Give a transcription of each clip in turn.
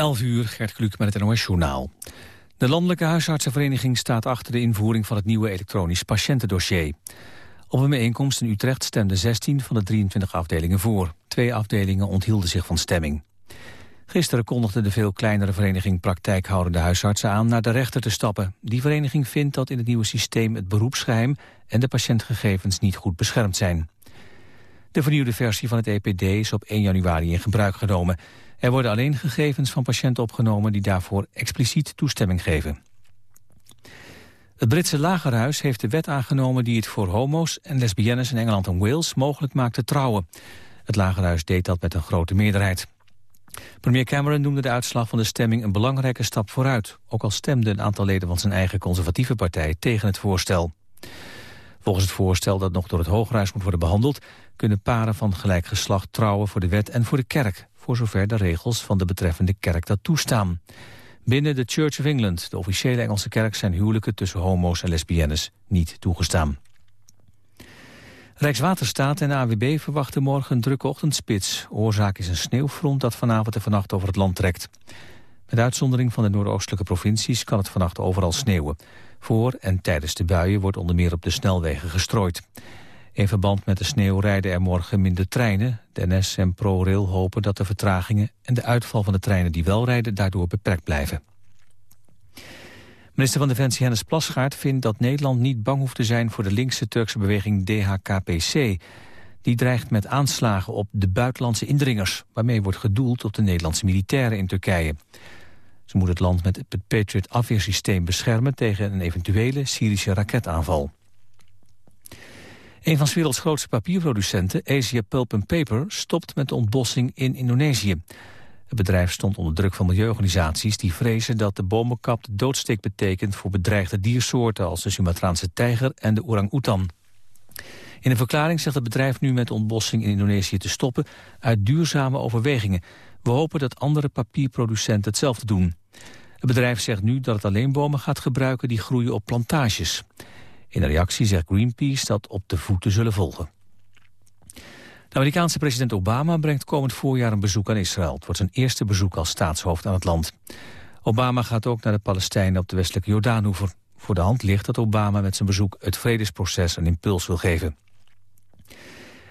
11 uur, Gert Kluk met het NOS Journaal. De Landelijke Huisartsenvereniging staat achter de invoering van het nieuwe elektronisch patiëntendossier. Op een bijeenkomst in Utrecht stemden 16 van de 23 afdelingen voor. Twee afdelingen onthielden zich van stemming. Gisteren kondigde de veel kleinere vereniging praktijkhoudende huisartsen aan naar de rechter te stappen. Die vereniging vindt dat in het nieuwe systeem het beroepsgeheim en de patiëntgegevens niet goed beschermd zijn. De vernieuwde versie van het EPD is op 1 januari in gebruik genomen. Er worden alleen gegevens van patiënten opgenomen die daarvoor expliciet toestemming geven. Het Britse lagerhuis heeft de wet aangenomen die het voor homo's en lesbiennes in Engeland en Wales mogelijk maakt te trouwen. Het lagerhuis deed dat met een grote meerderheid. Premier Cameron noemde de uitslag van de stemming een belangrijke stap vooruit, ook al stemde een aantal leden van zijn eigen conservatieve partij tegen het voorstel. Volgens het voorstel dat nog door het Hooghuis moet worden behandeld... kunnen paren van gelijk geslacht trouwen voor de wet en voor de kerk... voor zover de regels van de betreffende kerk dat toestaan. Binnen de Church of England, de officiële Engelse kerk... zijn huwelijken tussen homo's en lesbiennes niet toegestaan. Rijkswaterstaat en AWB verwachten morgen een drukke ochtendspits. Oorzaak is een sneeuwfront dat vanavond en vannacht over het land trekt. Met uitzondering van de noordoostelijke provincies kan het vannacht overal sneeuwen. Voor en tijdens de buien wordt onder meer op de snelwegen gestrooid. In verband met de sneeuw rijden er morgen minder treinen. De NS en ProRail hopen dat de vertragingen en de uitval van de treinen die wel rijden daardoor beperkt blijven. Minister van Defensie Hennis Plasgaard vindt dat Nederland niet bang hoeft te zijn voor de linkse Turkse beweging DHKPC. Die dreigt met aanslagen op de buitenlandse indringers, waarmee wordt gedoeld op de Nederlandse militairen in Turkije. Ze moet het land met het Patriot afweersysteem beschermen tegen een eventuele Syrische raketaanval. Een van 's werelds grootste papierproducenten, Asia Pulp Paper, stopt met de ontbossing in Indonesië. Het bedrijf stond onder druk van milieuorganisaties die vrezen dat de bomenkap de betekent voor bedreigde diersoorten als de Sumatraanse tijger en de orang-oetan. In een verklaring zegt het bedrijf nu met de ontbossing in Indonesië te stoppen uit duurzame overwegingen. We hopen dat andere papierproducenten hetzelfde doen. Het bedrijf zegt nu dat het alleen bomen gaat gebruiken die groeien op plantages. In reactie zegt Greenpeace dat op de voeten zullen volgen. De Amerikaanse president Obama brengt komend voorjaar een bezoek aan Israël. Het wordt zijn eerste bezoek als staatshoofd aan het land. Obama gaat ook naar de Palestijnen op de westelijke Jordaanhoever. Voor de hand ligt dat Obama met zijn bezoek het vredesproces een impuls wil geven.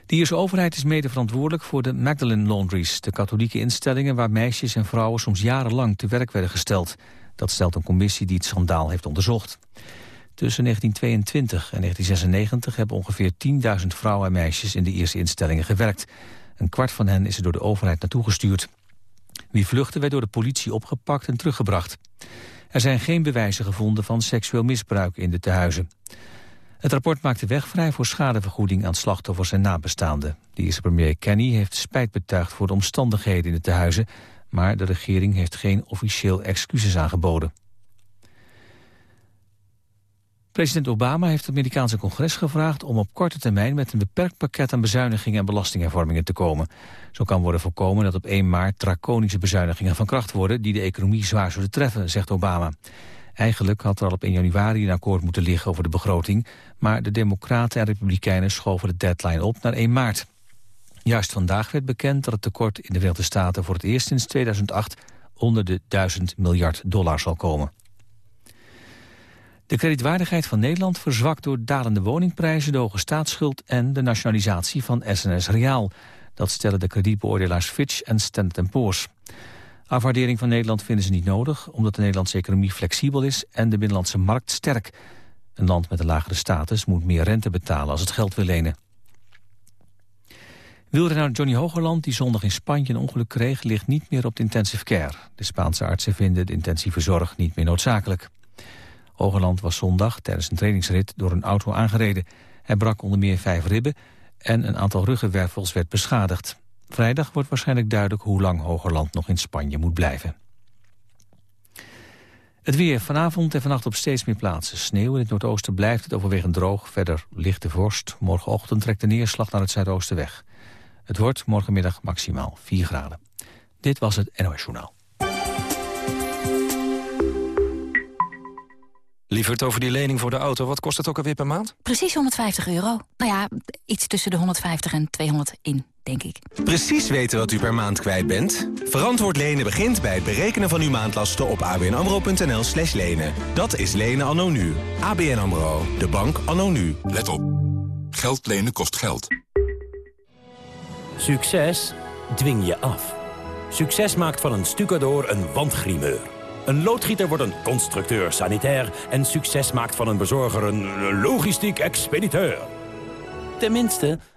De Ierse overheid is mede verantwoordelijk voor de Magdalene Laundries... de katholieke instellingen waar meisjes en vrouwen soms jarenlang te werk werden gesteld. Dat stelt een commissie die het schandaal heeft onderzocht. Tussen 1922 en 1996 hebben ongeveer 10.000 vrouwen en meisjes in de Ierse instellingen gewerkt. Een kwart van hen is er door de overheid naartoe gestuurd. Wie vluchtte werd door de politie opgepakt en teruggebracht. Er zijn geen bewijzen gevonden van seksueel misbruik in de tehuizen. Het rapport maakt de weg vrij voor schadevergoeding aan slachtoffers en nabestaanden. De Ierse premier Kenny heeft spijt betuigd voor de omstandigheden in de tehuizen, maar de regering heeft geen officieel excuses aangeboden. President Obama heeft het Amerikaanse congres gevraagd om op korte termijn met een beperkt pakket aan bezuinigingen en belastinghervormingen te komen. Zo kan worden voorkomen dat op 1 maart draconische bezuinigingen van kracht worden die de economie zwaar zullen treffen, zegt Obama. Eigenlijk had er al op 1 januari een akkoord moeten liggen over de begroting, maar de Democraten en Republikeinen schoven de deadline op naar 1 maart. Juist vandaag werd bekend dat het tekort in de Verenigde Staten voor het eerst sinds 2008 onder de 1000 miljard dollar zal komen. De kredietwaardigheid van Nederland verzwakt door dalende woningprijzen, de hoge staatsschuld en de nationalisatie van SNS Reaal. Dat stellen de kredietbeoordelaars Fitch en Standard Poor's. Afwaardering van Nederland vinden ze niet nodig, omdat de Nederlandse economie flexibel is en de binnenlandse markt sterk. Een land met een lagere status moet meer rente betalen als het geld wil lenen. Wielrenner Johnny Hogerland, die zondag in Spanje een ongeluk kreeg, ligt niet meer op de intensive care. De Spaanse artsen vinden de intensieve zorg niet meer noodzakelijk. Hogerland was zondag tijdens een trainingsrit door een auto aangereden. Hij brak onder meer vijf ribben en een aantal ruggenwervels werd beschadigd. Vrijdag wordt waarschijnlijk duidelijk hoe lang Hogerland nog in Spanje moet blijven. Het weer vanavond en vannacht op steeds meer plaatsen. Sneeuw in het noordoosten blijft het overwegend droog. Verder lichte vorst. Morgenochtend trekt de neerslag naar het zuidoosten weg. Het wordt morgenmiddag maximaal 4 graden. Dit was het NOS Journaal. Lieverd, over die lening voor de auto, wat kost het ook alweer per maand? Precies 150 euro. Nou ja, iets tussen de 150 en 200 in denk ik. Precies weten wat u per maand kwijt bent? Verantwoord lenen begint bij het berekenen van uw maandlasten op abnamro.nl slash lenen. Dat is lenen anno nu. ABN AMRO, de bank anno nu. Let op. Geld lenen kost geld. Succes dwing je af. Succes maakt van een stucador een wandgrimeur. Een loodgieter wordt een constructeur sanitair... en succes maakt van een bezorger een logistiek expediteur. Tenminste,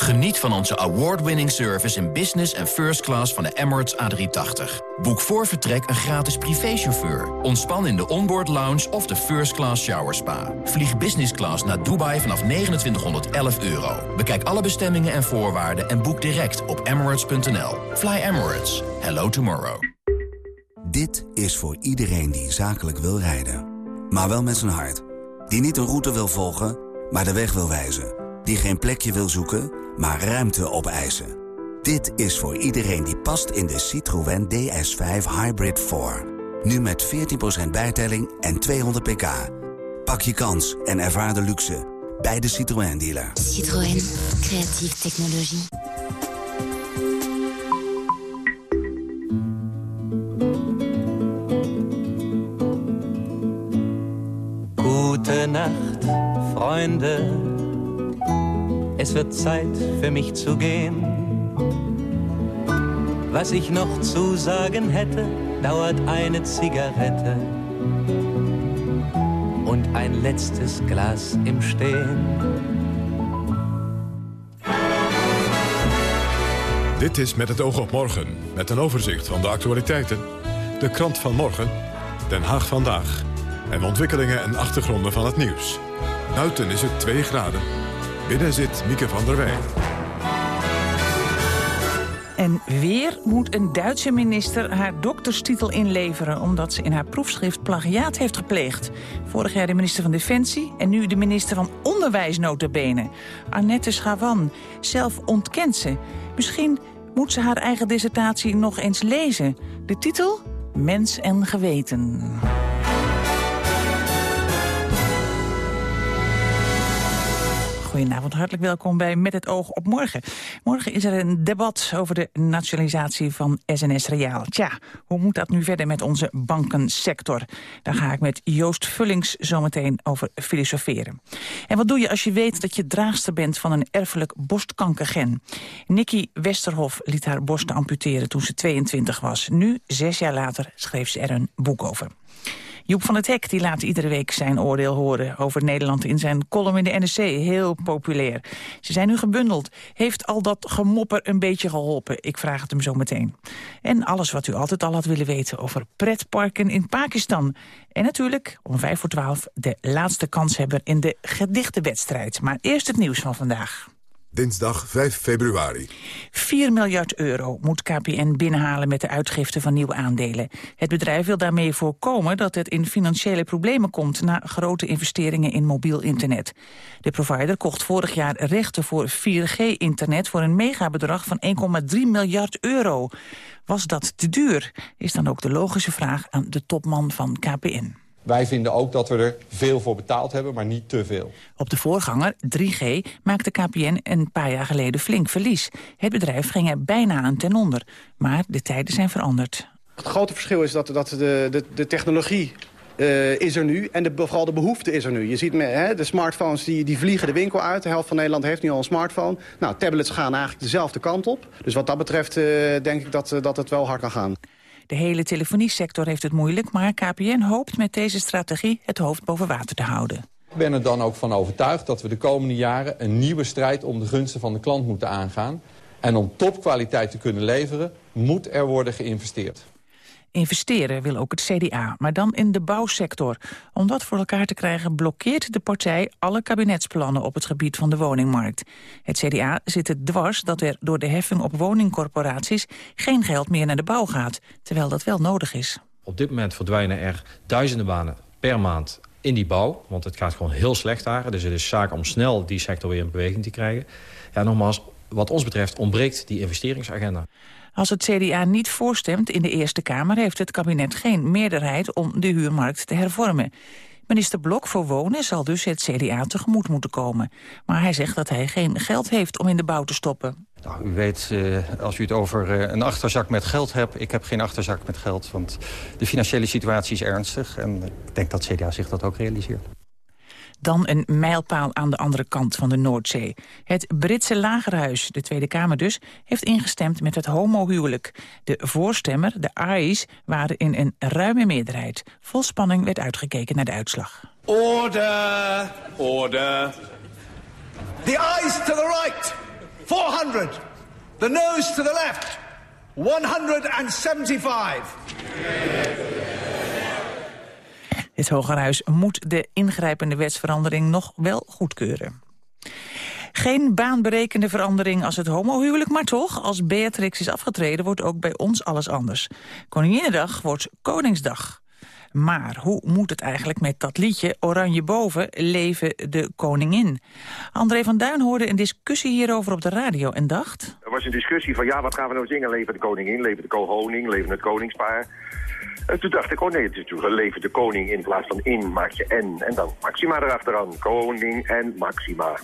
Geniet van onze award-winning service in business en first class van de Emirates A380. Boek voor vertrek een gratis privéchauffeur. Ontspan in de onboard lounge of de first class shower spa. Vlieg business class naar Dubai vanaf 2911 euro. Bekijk alle bestemmingen en voorwaarden en boek direct op emirates.nl. Fly Emirates. Hello tomorrow. Dit is voor iedereen die zakelijk wil rijden. Maar wel met zijn hart. Die niet een route wil volgen, maar de weg wil wijzen. Die geen plekje wil zoeken maar ruimte opeisen. Dit is voor iedereen die past in de Citroën DS5 Hybrid 4. Nu met 14% bijtelling en 200 pk. Pak je kans en ervaar de luxe bij de Citroën dealer. Citroën, creatieve technologie. Gute Nacht, Freunde. Es wird Zeit für mich zu gehen. Was ich noch zu sagen hätte, dauert eine Zigarette und ein letztes Glas im Stehen. Dit is Met het oog op morgen, met een overzicht van de actualiteiten. De krant van morgen, Den Haag vandaag. En ontwikkelingen en achtergronden van het nieuws. Buiten is het 2 graden. Binnen zit Mieke van der Wij. En weer moet een Duitse minister haar dokterstitel inleveren... omdat ze in haar proefschrift plagiaat heeft gepleegd. Vorig jaar de minister van Defensie en nu de minister van Onderwijs notabene. Annette Schawan. Zelf ontkent ze. Misschien moet ze haar eigen dissertatie nog eens lezen. De titel? Mens en geweten. Goedenavond, hartelijk welkom bij Met het oog op morgen. Morgen is er een debat over de nationalisatie van SNS Reaal. Tja, hoe moet dat nu verder met onze bankensector? Daar ga ik met Joost Vullings zometeen over filosoferen. En wat doe je als je weet dat je draagster bent van een erfelijk borstkankergen? Nikki Westerhof liet haar borsten amputeren toen ze 22 was. Nu, zes jaar later, schreef ze er een boek over. Joep van het Hek die laat iedere week zijn oordeel horen over Nederland in zijn column in de NRC. Heel populair. Ze zijn nu gebundeld. Heeft al dat gemopper een beetje geholpen? Ik vraag het hem zo meteen. En alles wat u altijd al had willen weten over pretparken in Pakistan. En natuurlijk om vijf voor twaalf de laatste kans hebben in de gedichtenwedstrijd. Maar eerst het nieuws van vandaag. Dinsdag 5 februari. 4 miljard euro moet KPN binnenhalen met de uitgifte van nieuwe aandelen. Het bedrijf wil daarmee voorkomen dat het in financiële problemen komt... na grote investeringen in mobiel internet. De provider kocht vorig jaar rechten voor 4G-internet... voor een megabedrag van 1,3 miljard euro. Was dat te duur? Is dan ook de logische vraag aan de topman van KPN. Wij vinden ook dat we er veel voor betaald hebben, maar niet te veel. Op de voorganger, 3G, maakte KPN een paar jaar geleden flink verlies. Het bedrijf ging er bijna aan ten onder. Maar de tijden zijn veranderd. Het grote verschil is dat, dat de, de, de technologie uh, is er nu. En de, vooral de behoefte is er nu. Je ziet me, hè, de smartphones die, die vliegen de winkel uit. De helft van Nederland heeft nu al een smartphone. Nou, tablets gaan eigenlijk dezelfde kant op. Dus wat dat betreft uh, denk ik dat, dat het wel hard kan gaan. De hele telefoniesector heeft het moeilijk, maar KPN hoopt met deze strategie het hoofd boven water te houden. Ik ben er dan ook van overtuigd dat we de komende jaren een nieuwe strijd om de gunsten van de klant moeten aangaan. En om topkwaliteit te kunnen leveren, moet er worden geïnvesteerd. Investeren wil ook het CDA, maar dan in de bouwsector. Om dat voor elkaar te krijgen blokkeert de partij alle kabinetsplannen op het gebied van de woningmarkt. Het CDA zit het dwars dat er door de heffing op woningcorporaties geen geld meer naar de bouw gaat, terwijl dat wel nodig is. Op dit moment verdwijnen er duizenden banen per maand in die bouw, want het gaat gewoon heel slecht daar. Dus het is zaak om snel die sector weer in beweging te krijgen. ja, nogmaals, wat ons betreft ontbreekt die investeringsagenda. Als het CDA niet voorstemt in de Eerste Kamer... heeft het kabinet geen meerderheid om de huurmarkt te hervormen. Minister Blok voor Wonen zal dus het CDA tegemoet moeten komen. Maar hij zegt dat hij geen geld heeft om in de bouw te stoppen. Nou, u weet, uh, als u het over uh, een achterzak met geld hebt... ik heb geen achterzak met geld, want de financiële situatie is ernstig. En ik denk dat CDA zich dat ook realiseert. Dan een mijlpaal aan de andere kant van de Noordzee. Het Britse Lagerhuis, de Tweede Kamer dus, heeft ingestemd met het homohuwelijk. De voorstemmer, de A's, waren in een ruime meerderheid. Vol spanning werd uitgekeken naar de uitslag. Order! Order! The eyes to the right! 400! The nose to the left! 175! Het Hogerhuis moet de ingrijpende wetsverandering nog wel goedkeuren. Geen baanberekende verandering als het homohuwelijk, maar toch, als Beatrix is afgetreden, wordt ook bij ons alles anders. Koninginnedag wordt Koningsdag. Maar hoe moet het eigenlijk met dat liedje Oranje Boven, Leven de Koningin? André van Duin hoorde een discussie hierover op de radio en dacht... Er was een discussie van, ja, wat gaan we nou zingen? Leven de Koningin, Leven de Koning, Leven het Koningspaar. En toen dacht ik, oh nee, het is natuurlijk leven de koning in plaats van in maak je en. En dan Maxima erachteraan. Koning en Maxima.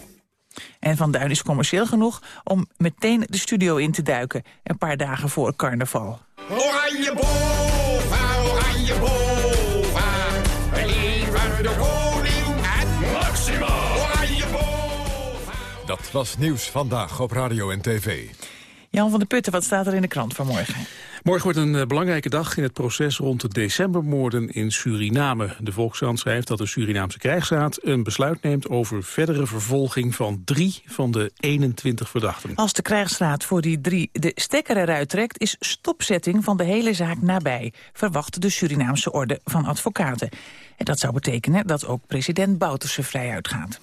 En Van Duin is commercieel genoeg om meteen de studio in te duiken. Een paar dagen voor carnaval. Oranje boven, oranje boven. Leven de koning en Maxima. Oranje boven. Dat was nieuws vandaag op radio en tv. Jan van der Putten, wat staat er in de krant vanmorgen? Morgen wordt een eh, belangrijke dag in het proces rond de decembermoorden in Suriname. De Volkskrant schrijft dat de Surinaamse krijgsraad een besluit neemt over verdere vervolging van drie van de 21 verdachten. Als de krijgsraad voor die drie de stekker eruit trekt, is stopzetting van de hele zaak nabij, verwacht de Surinaamse orde van advocaten. En dat zou betekenen dat ook president Bouterse vrij uitgaat.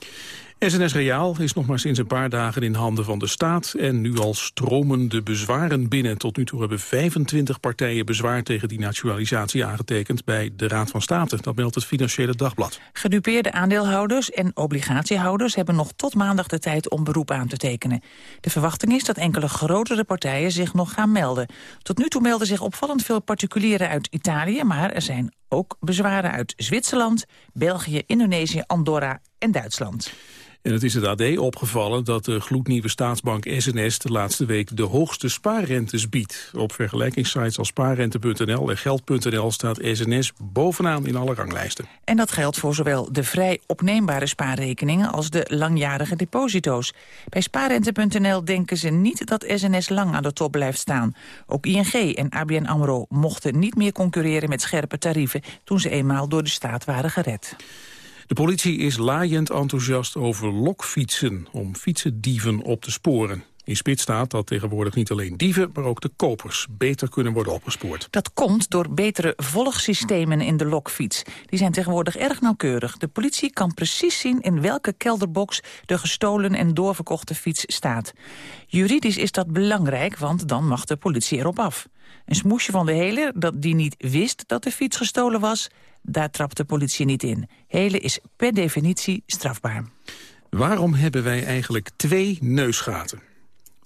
SNS Reaal is nog maar sinds een paar dagen in handen van de staat... en nu al stromen de bezwaren binnen. Tot nu toe hebben 25 partijen bezwaar tegen die nationalisatie aangetekend... bij de Raad van State, dat meldt het Financiële Dagblad. Gedupeerde aandeelhouders en obligatiehouders... hebben nog tot maandag de tijd om beroep aan te tekenen. De verwachting is dat enkele grotere partijen zich nog gaan melden. Tot nu toe melden zich opvallend veel particulieren uit Italië... maar er zijn ook bezwaren uit Zwitserland, België, Indonesië, Andorra en Duitsland. En het is het AD opgevallen dat de gloednieuwe staatsbank SNS de laatste week de hoogste spaarrentes biedt. Op vergelijkingssites als spaarrente.nl en geld.nl staat SNS bovenaan in alle ranglijsten. En dat geldt voor zowel de vrij opneembare spaarrekeningen als de langjarige deposito's. Bij spaarrente.nl denken ze niet dat SNS lang aan de top blijft staan. Ook ING en ABN AMRO mochten niet meer concurreren met scherpe tarieven toen ze eenmaal door de staat waren gered. De politie is laaiend enthousiast over lokfietsen om fietsendieven op te sporen. In spits staat dat tegenwoordig niet alleen dieven, maar ook de kopers beter kunnen worden opgespoord. Dat komt door betere volgsystemen in de lokfiets. Die zijn tegenwoordig erg nauwkeurig. De politie kan precies zien in welke kelderbox de gestolen en doorverkochte fiets staat. Juridisch is dat belangrijk, want dan mag de politie erop af. Een smoesje van de hele dat die niet wist dat de fiets gestolen was... daar trapt de politie niet in. Hele is per definitie strafbaar. Waarom hebben wij eigenlijk twee neusgaten?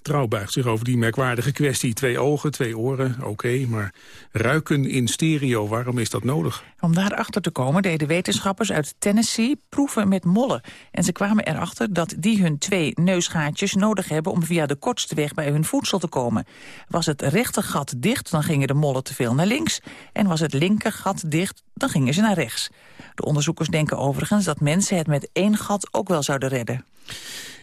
Trouw buigt zich over die merkwaardige kwestie. Twee ogen, twee oren, oké, maar ruiken in stereo, waarom is dat nodig? Om daarachter te komen deden wetenschappers uit Tennessee proeven met mollen. En ze kwamen erachter dat die hun twee neusgaatjes nodig hebben... om via de kortste weg bij hun voedsel te komen. Was het rechter gat dicht, dan gingen de mollen te veel naar links. En was het linker gat dicht, dan gingen ze naar rechts. De onderzoekers denken overigens dat mensen het met één gat ook wel zouden redden.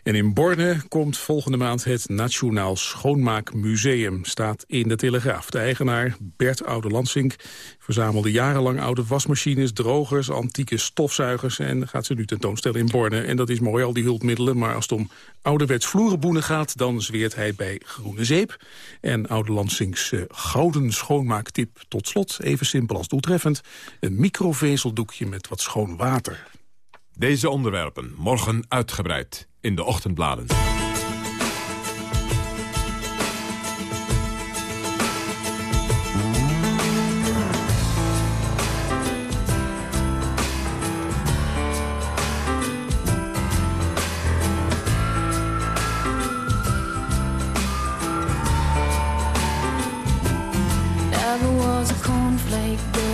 En in Borne komt volgende maand het Nationaal Schoonmaakmuseum, staat in de Telegraaf. De eigenaar, Bert Oude-Lansink, verzamelde jarenlang oude wasmachines, drogers, antieke stofzuigers en gaat ze nu tentoonstellen in Borne. En dat is mooi, al die hulpmiddelen, maar als het om ouderwets vloerenboenen gaat, dan zweert hij bij groene zeep. En Oude-Lansinks uh, gouden schoonmaaktip tot slot, even simpel als doeltreffend, een microvezeldoekje met wat schoon water. Deze onderwerpen morgen uitgebreid in de ochtendbladen. Never was a cornflake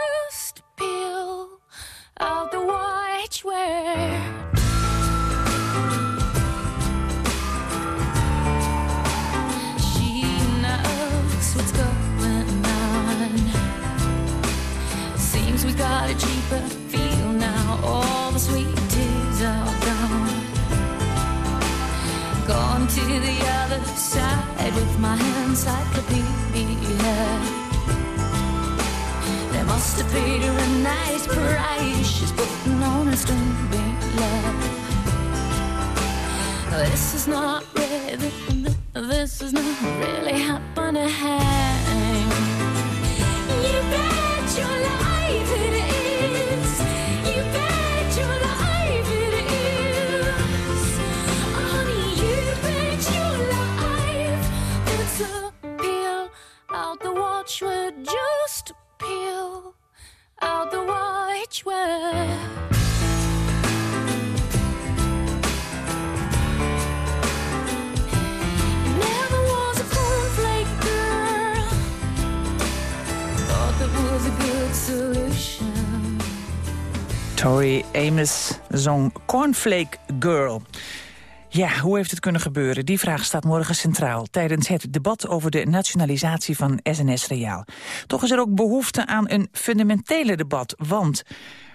to the other side with my encyclopedia. They must have paid her a nice price. She's putting on a string love. This is not really, this is not really happening. Solution. Tori Amos zong Cornflake Girl. Ja, hoe heeft het kunnen gebeuren? Die vraag staat morgen centraal tijdens het debat over de nationalisatie van SNS Reaal. Toch is er ook behoefte aan een fundamentele debat, want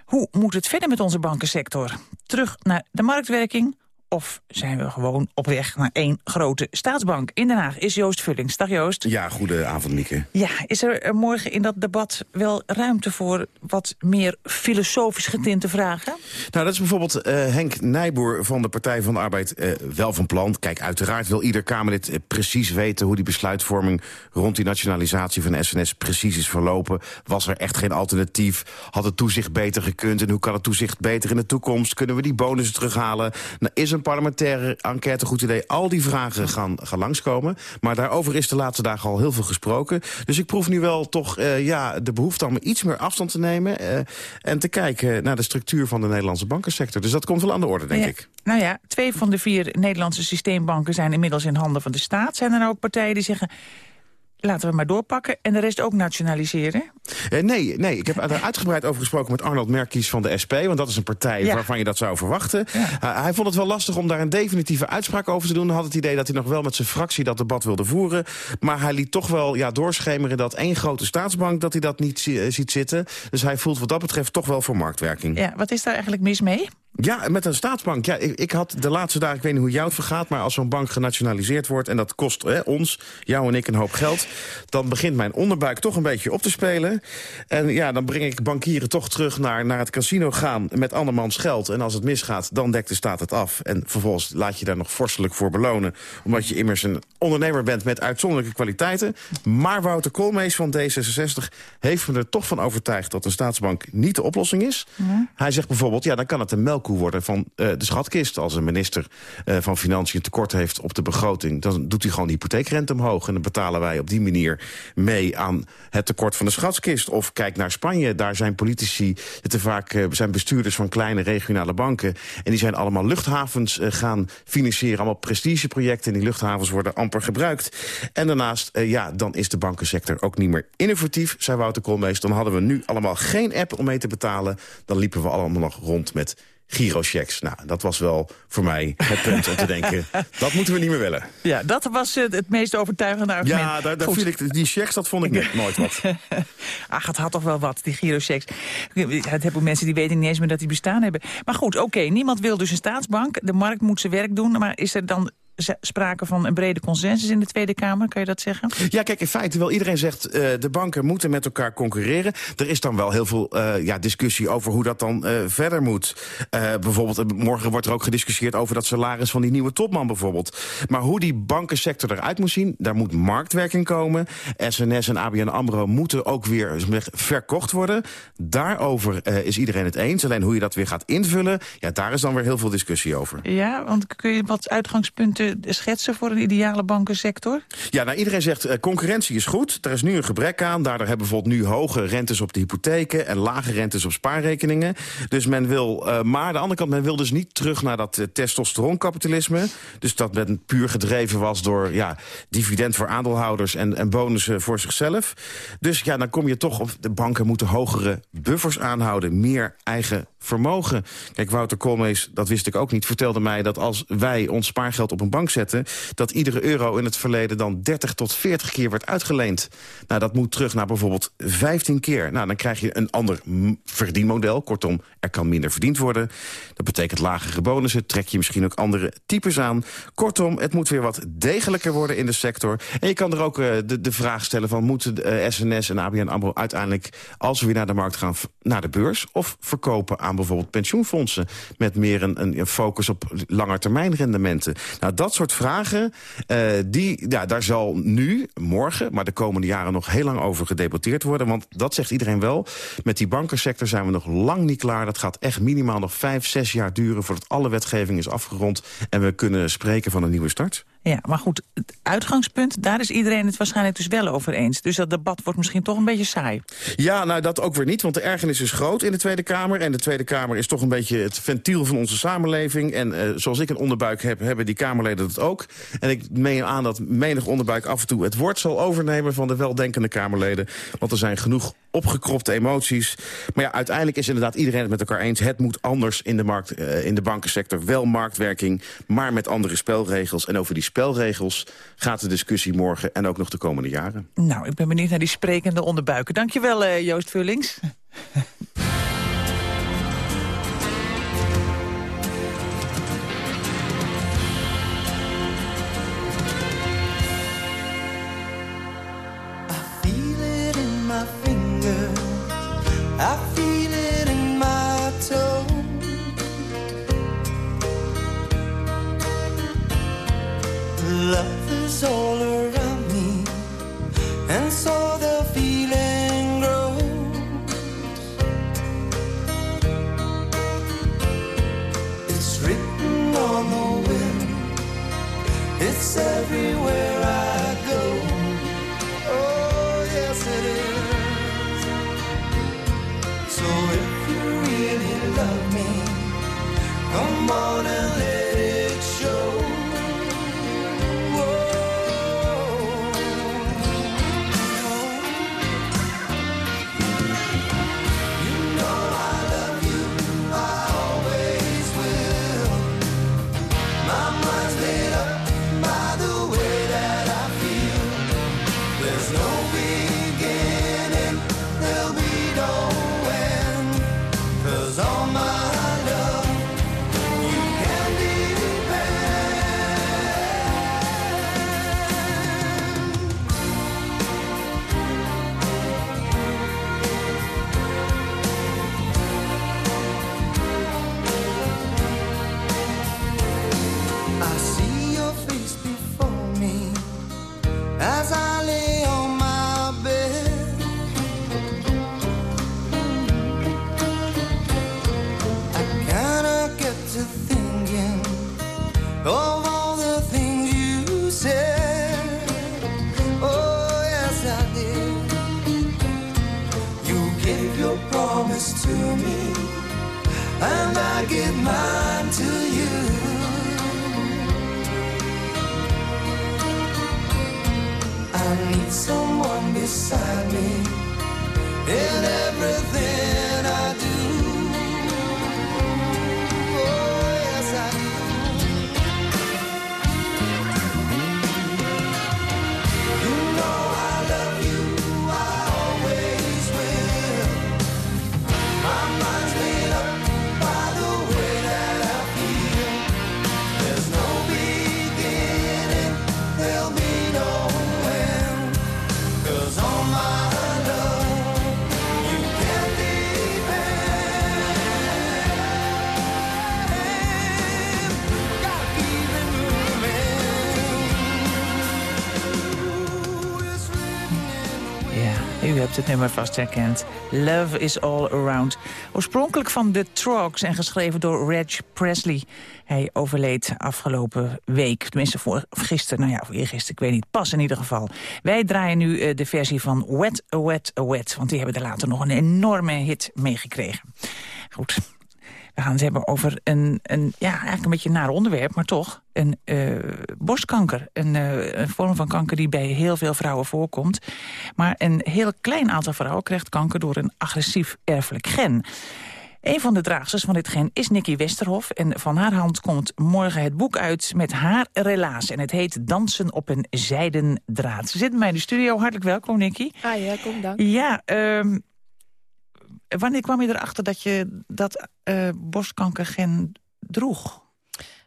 hoe moet het verder met onze bankensector? Terug naar de marktwerking of zijn we gewoon op weg naar één grote staatsbank? In Den Haag is Joost Vullings. Dag Joost. Ja, goedenavond Mieke. Ja, is er eh, morgen in dat debat wel ruimte voor wat meer filosofisch getinte vragen? Nou, dat is bijvoorbeeld eh, Henk Nijboer van de Partij van de Arbeid eh, wel van plan. Kijk, uiteraard wil ieder Kamerlid precies weten... hoe die besluitvorming rond die nationalisatie van SNS precies is verlopen. Was er echt geen alternatief? Had het toezicht beter gekund? En hoe kan het toezicht beter in de toekomst? Kunnen we die bonussen terughalen? Nou, is een parlementaire enquête een goed idee? Al die vragen gaan, gaan langskomen. Maar daarover is de laatste dagen al heel veel gesproken. Dus ik proef nu wel toch eh, ja, de behoefte om iets meer afstand te nemen... eh, en te kijken naar de structuur van de Nederlandse bankensector. Dus dat komt wel aan de orde, denk Ja. ik. Nou ja, twee van de vier Nederlandse systeembanken zijn inmiddels in handen van de staat. Zijn er nou ook partijen die zeggen, laten we maar doorpakken en de rest ook nationaliseren? Eh, nee, nee, ik heb er uitgebreid over gesproken met Arnold Merkies van de SP... want dat is een partij Ja. waarvan je dat zou verwachten. Eh, hij vond het wel lastig om daar een definitieve uitspraak over te doen. Hij had het idee dat hij nog wel met zijn fractie dat debat wilde voeren. Maar hij liet toch wel ja, doorschemeren dat één grote staatsbank... dat hij dat niet eh, ziet zitten. Dus hij voelt wat dat betreft toch wel voor marktwerking. Ja, wat is daar eigenlijk mis mee? Ja, met een staatsbank. Ja, ik, ik had de laatste dagen, ik weet niet hoe jou het vergaat... maar als zo'n bank genationaliseerd wordt... en dat kost hè, ons, jou en ik, een hoop geld... dan begint mijn onderbuik toch een beetje op te spelen. En ja, dan breng ik bankieren toch terug naar, naar het casino gaan... met andermans geld. En als het misgaat, dan dekt de staat het af. En vervolgens laat je daar nog vorstelijk voor belonen... omdat je immers een ondernemer bent met uitzonderlijke kwaliteiten. Maar Wouter Koolmees van D66 heeft me er toch van overtuigd... dat een staatsbank niet de oplossing is. Hij zegt bijvoorbeeld, ja, dan kan het een worden van eh, de schatkist. Als een minister eh, van Financiën tekort heeft op de begroting... dan doet hij gewoon de hypotheekrente omhoog. En dan betalen wij op die manier mee aan het tekort van de schatkist. Of kijk naar Spanje, daar zijn politici... zitten vaak eh, zijn bestuurders van kleine regionale banken... en die zijn allemaal luchthavens gaan financieren. Allemaal prestigeprojecten en die luchthavens worden amper gebruikt. En daarnaast, ja, dan is de bankensector ook niet meer innovatief... zei Wouter Koolmees, dan hadden we nu allemaal geen app om mee te betalen. Dan liepen we allemaal nog rond met girochecks. Nou, dat was wel voor mij het punt om te denken... dat moeten we niet meer willen. Ja, dat was het, het meest overtuigende argument. Ja, daar, daar viel ik, die checks, dat vond ik net nooit wat. Ach, het had toch wel wat, die girochecks. Het hebben mensen die weten niet eens meer dat die bestaan hebben. Maar goed, oké, niemand wil dus een staatsbank. De markt moet zijn werk doen. Maar is er dan sprake van een brede consensus in de Tweede Kamer. Kan je dat zeggen? Ja, kijk, in feite, wel iedereen zegt... eh, de banken moeten met elkaar concurreren. Er is dan wel heel veel eh, ja, discussie over hoe dat dan eh, verder moet. Bijvoorbeeld, morgen wordt er ook gediscussieerd... over dat salaris van die nieuwe topman bijvoorbeeld. Maar hoe die bankensector eruit moet zien... daar moet marktwerking komen. SNS en ABN AMRO moeten ook weer verkocht worden. Daarover is iedereen het eens. Alleen hoe je dat weer gaat invullen... ja, daar is dan weer heel veel discussie over. Ja, want kun je wat uitgangspunten schetsen voor een ideale bankensector? Ja, nou, iedereen zegt eh, concurrentie is goed. Er is nu een gebrek aan. Daardoor hebben bijvoorbeeld nu hoge rentes op de hypotheken... en lage rentes op spaarrekeningen. Dus men wil, uh, maar de andere kant, men wil dus niet terug naar dat uh, testosteronkapitalisme. Dus dat men puur gedreven was door ja, dividend voor aandeelhouders... en, en bonussen voor zichzelf. Dus ja, dan kom je toch op... de banken moeten hogere buffers aanhouden. Meer eigen vermogen. Kijk, Wouter Koolmees, dat wist ik ook niet, vertelde mij dat als wij ons spaargeld op een zetten... dat iedere euro in het verleden dan 30 tot 40 keer werd uitgeleend. Nou, dat moet terug naar bijvoorbeeld 15 keer. Nou, dan krijg je een ander verdienmodel. Kortom, er kan minder verdiend worden. Dat betekent lagere bonussen, trek je misschien ook andere types aan. Kortom, het moet weer wat degelijker worden in de sector. En je kan er ook uh, de, de vraag stellen van... moeten SNS en ABN AMRO uiteindelijk, als we weer naar de markt gaan... naar de beurs of verkopen aan bijvoorbeeld pensioenfondsen... met meer een, een focus op langetermijnrendementen. Nou, dat soort vragen, uh, die, ja, daar zal nu, morgen... maar de komende jaren nog heel lang over gedebatteerd worden. Want dat zegt iedereen wel. Met die bankensector zijn we nog lang niet klaar. Dat gaat echt minimaal nog vijf, zes jaar duren... voordat alle wetgeving is afgerond... en we kunnen spreken van een nieuwe start. Ja, maar goed, het uitgangspunt, daar is iedereen het waarschijnlijk dus wel over eens. Dus dat debat wordt misschien toch een beetje saai. Ja, nou dat ook weer niet, want de ergernis is groot in de Tweede Kamer. En de Tweede Kamer is toch een beetje het ventiel van onze samenleving. En uh, zoals ik een onderbuik heb, hebben die Kamerleden dat ook. En ik meen aan dat menig onderbuik af en toe het woord zal overnemen van de weldenkende Kamerleden. Want er zijn genoeg opgekropte emoties. Maar ja, uiteindelijk is inderdaad iedereen het met elkaar eens. Het moet anders in de, markt, uh, in de bankensector. Wel marktwerking, maar met andere spelregels. En over die spelregels gaat de discussie morgen en ook nog de komende jaren. Nou, ik ben benieuwd naar die sprekende onderbuiken. Dankjewel, uh, Joost Vullings. I to you. I need someone beside me in everything hebt het nummer vast herkend. Love is all around. Oorspronkelijk van The Trogs en geschreven door Reg Presley. Hij overleed afgelopen week. Tenminste, voor, gisteren, nou ja, of eergisteren, ik weet niet. Pas in ieder geval. Wij draaien nu eh, de versie van Wet, Wet, Wet. Want die hebben er later nog een enorme hit meegekregen. Goed, we gaan het hebben over een, een ja, eigenlijk een beetje een naar onderwerp, maar toch. Een eh, borstkanker. Een, eh, een vorm van kanker die bij heel veel vrouwen voorkomt. Maar een heel klein aantal vrouwen krijgt kanker door een agressief erfelijk gen. Een van de draagsters van dit gen is Nicky Westerhof. En van haar hand komt morgen het boek uit met haar relaas. En het heet Dansen op een zijden draad. Ze zit bij mij in de studio. Hartelijk welkom, Nicky. Ah ja, kom dank. Ja, ehm, wanneer kwam je erachter dat je dat eh, borstkankergen droeg?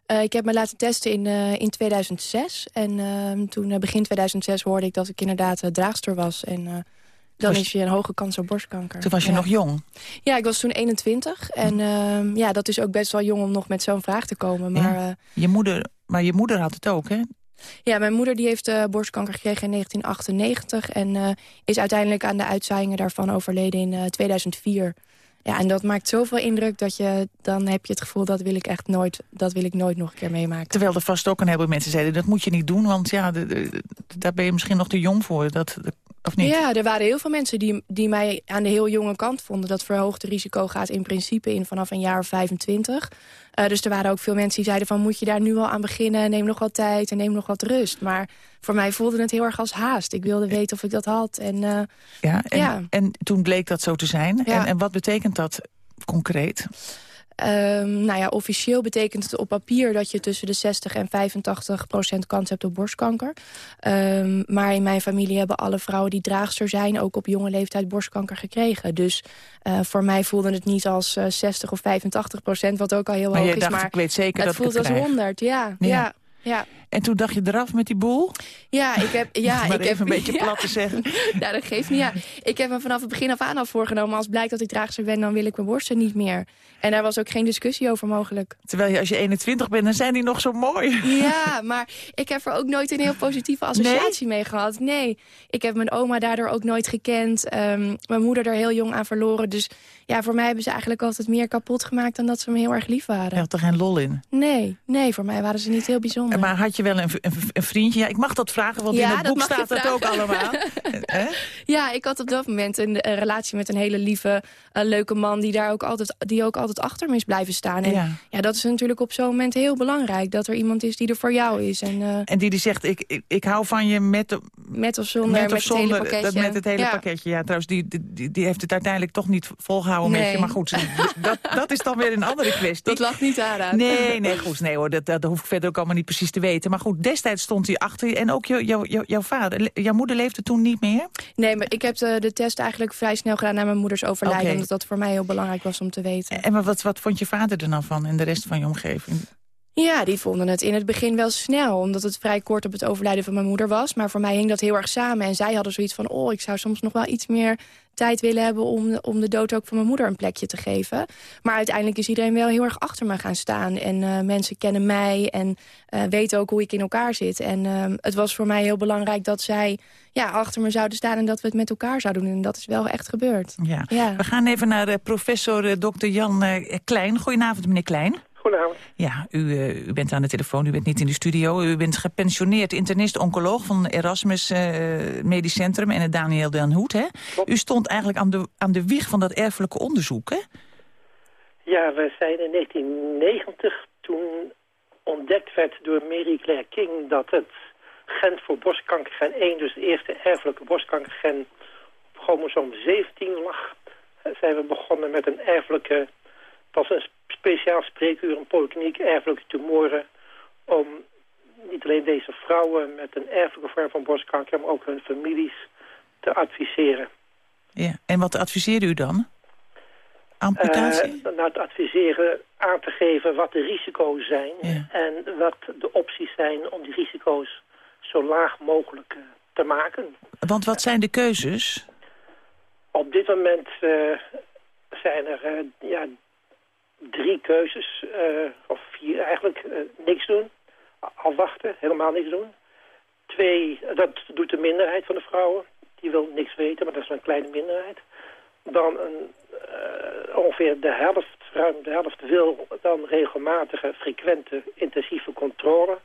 Eh, ik heb me laten testen in, eh, in 2006. En ehm, toen begin 2006 hoorde ik dat ik inderdaad draagster was. En dan Was- is je een hoge kans op borstkanker. Toen was je Ja. nog jong. Ja, ik was toen 21. En ehm, ja, dat is ook best wel jong om nog met zo'n vraag te komen. Maar ja, Je moeder, maar je moeder had het ook, hè? Ja mijn moeder die heeft eh, borstkanker gekregen in 1998. En eh, is uiteindelijk aan de uitzaaiingen daarvan overleden in eh, 2004. Ja, en dat maakt zoveel indruk dat je dan heb je het gevoel dat wil ik echt nooit, dat wil ik nooit nog een keer meemaken. Terwijl er vast ook een heleboel mensen zeiden... dat moet je niet doen, want ja, de- de- daar ben je misschien nog te jong voor. Dat, of niet? Ja, er waren heel veel mensen die, die mij aan de heel jonge kant vonden. Dat verhoogde risico gaat in principe in vanaf een jaar of 25. Eh, dus er waren ook veel mensen die zeiden van... moet je daar nu al aan beginnen, neem nog wat tijd en neem nog wat rust. Maar voor mij voelde het heel erg als haast. Ik wilde weten of ik dat had. En, eh, Ja, en, Ja. en toen bleek dat zo te zijn. Ja. En, en wat betekent dat concreet? Ehm, nou ja, officieel betekent het op papier dat je tussen de 60 en 85 procent kans hebt op borstkanker. Ehm, maar in mijn familie hebben alle vrouwen die draagster zijn... ook op jonge leeftijd borstkanker gekregen. Dus eh, voor mij voelde het niet als eh, 60 of 85 procent, wat ook al heel Maar hoog is. dacht, maar ik weet zeker het dat ik voelt het als krijg. 100, ja. Ja. ja. Ja. En toen dacht je eraf met die boel? Ja, ik heb... Ja, Maar ik even heb, een beetje ja. plat te zeggen. Ja, dat geeft niet. Ja. Ik heb me vanaf het begin af aan al voorgenomen... als blijkt dat ik draagster ben, dan wil ik mijn borsten niet meer. En daar was ook geen discussie over mogelijk. Terwijl je als je 21 bent, dan zijn die nog zo mooi. Ja, maar ik heb er ook nooit een heel positieve associatie mee gehad. Nee, ik heb mijn oma daardoor ook nooit gekend. Ehm, mijn moeder er heel jong aan verloren. Dus ja, voor mij hebben ze eigenlijk altijd meer kapot gemaakt... dan dat ze me heel erg lief waren. Je had er geen lol in. Nee, nee, voor mij waren ze niet heel bijzonder. Maar had je wel een, een, vriendje? Ja, ik mag dat vragen, want Ja, in het boek staat dat ook allemaal. Hè? Ja, ik had op dat moment een, een relatie met een hele lieve, eh, leuke man... Die, daar ook altijd, die ook altijd achter me is blijven staan. En Ja. ja. dat is natuurlijk op zo'n moment heel belangrijk. Dat er iemand is die er voor jou is. En, eh, En die die zegt, ik, ik, ik hou van je met, de- met of zonder, met of het zonder, hele pakketje. dat met het hele Ja. pakketje. Ja, trouwens, die, die, die heeft het uiteindelijk toch niet volgehouden met je. Maar goed, dat, dat is dan weer een andere kwestie. Dat lag niet aan. Nee, nee, goed. Nee hoor, dat, dat hoef ik verder ook allemaal niet precies te weten. Maar goed, destijds stond hij achter je. En ook jou, jou, jou- jouw vader. Jouw moeder leefde toen niet meer? Nee, maar ik heb de, de test eigenlijk vrij snel gedaan na mijn moeders overlijden. Omdat dat voor mij heel belangrijk was om te weten. En maar wat, wat vond je vader er dan van en de rest van je omgeving? Ja, die vonden het in het begin wel snel. Omdat het vrij kort op het overlijden van mijn moeder was. Maar voor mij hing dat heel erg samen. En zij hadden zoiets van... oh, ik zou soms nog wel iets meer tijd willen hebben... om, om de dood ook van mijn moeder een plekje te geven. Maar uiteindelijk is iedereen wel heel erg achter me gaan staan. En eh, mensen kennen mij en eh, weten ook hoe ik in elkaar zit. En eh, het was voor mij heel belangrijk dat zij ja, achter me zouden staan... en dat we het met elkaar zouden doen. En dat is wel echt gebeurd. Ja. Ja. We gaan even naar eh, professor Dr. Jan Klein. Goedenavond, meneer Klein. Goedenavond. Ja, u, eh, u bent aan de telefoon, u bent niet in de studio. U bent gepensioneerd internist-oncoloog van Erasmus eh, Medisch Centrum en het Daniel Den Hoed. Hè? U stond eigenlijk aan de, aan de wieg van dat erfelijke onderzoek, hè? Ja, we zijn in 1990 toen ontdekt werd door Mary Claire King dat het gen voor borstkanker, gen 1, dus de eerste erfelijke borstkankergen, op chromosoom 17 lag. Eh, Zijn we begonnen met een erfelijke, was een speciaal spreekuur, een polykliniek erfelijke tumoren, om niet alleen deze vrouwen met een erfelijke vorm van borstkanker, maar ook hun families te adviseren. Ja. En wat adviseerde u dan? Amputatie? Eh, nou, te adviseren aan te geven wat de risico's zijn... en wat de opties zijn om die risico's zo laag mogelijk eh, te maken. Want wat zijn de keuzes? Op dit moment eh, zijn er ja, drie keuzes, eh, of vier eigenlijk. Eh, niks doen, afwachten, helemaal niks doen. Twee, dat doet de minderheid van de vrouwen. Die wil niks weten, maar dat is een kleine minderheid. Dan een, eh, ongeveer de helft, ruim de helft wil dan regelmatige, frequente, intensieve controle.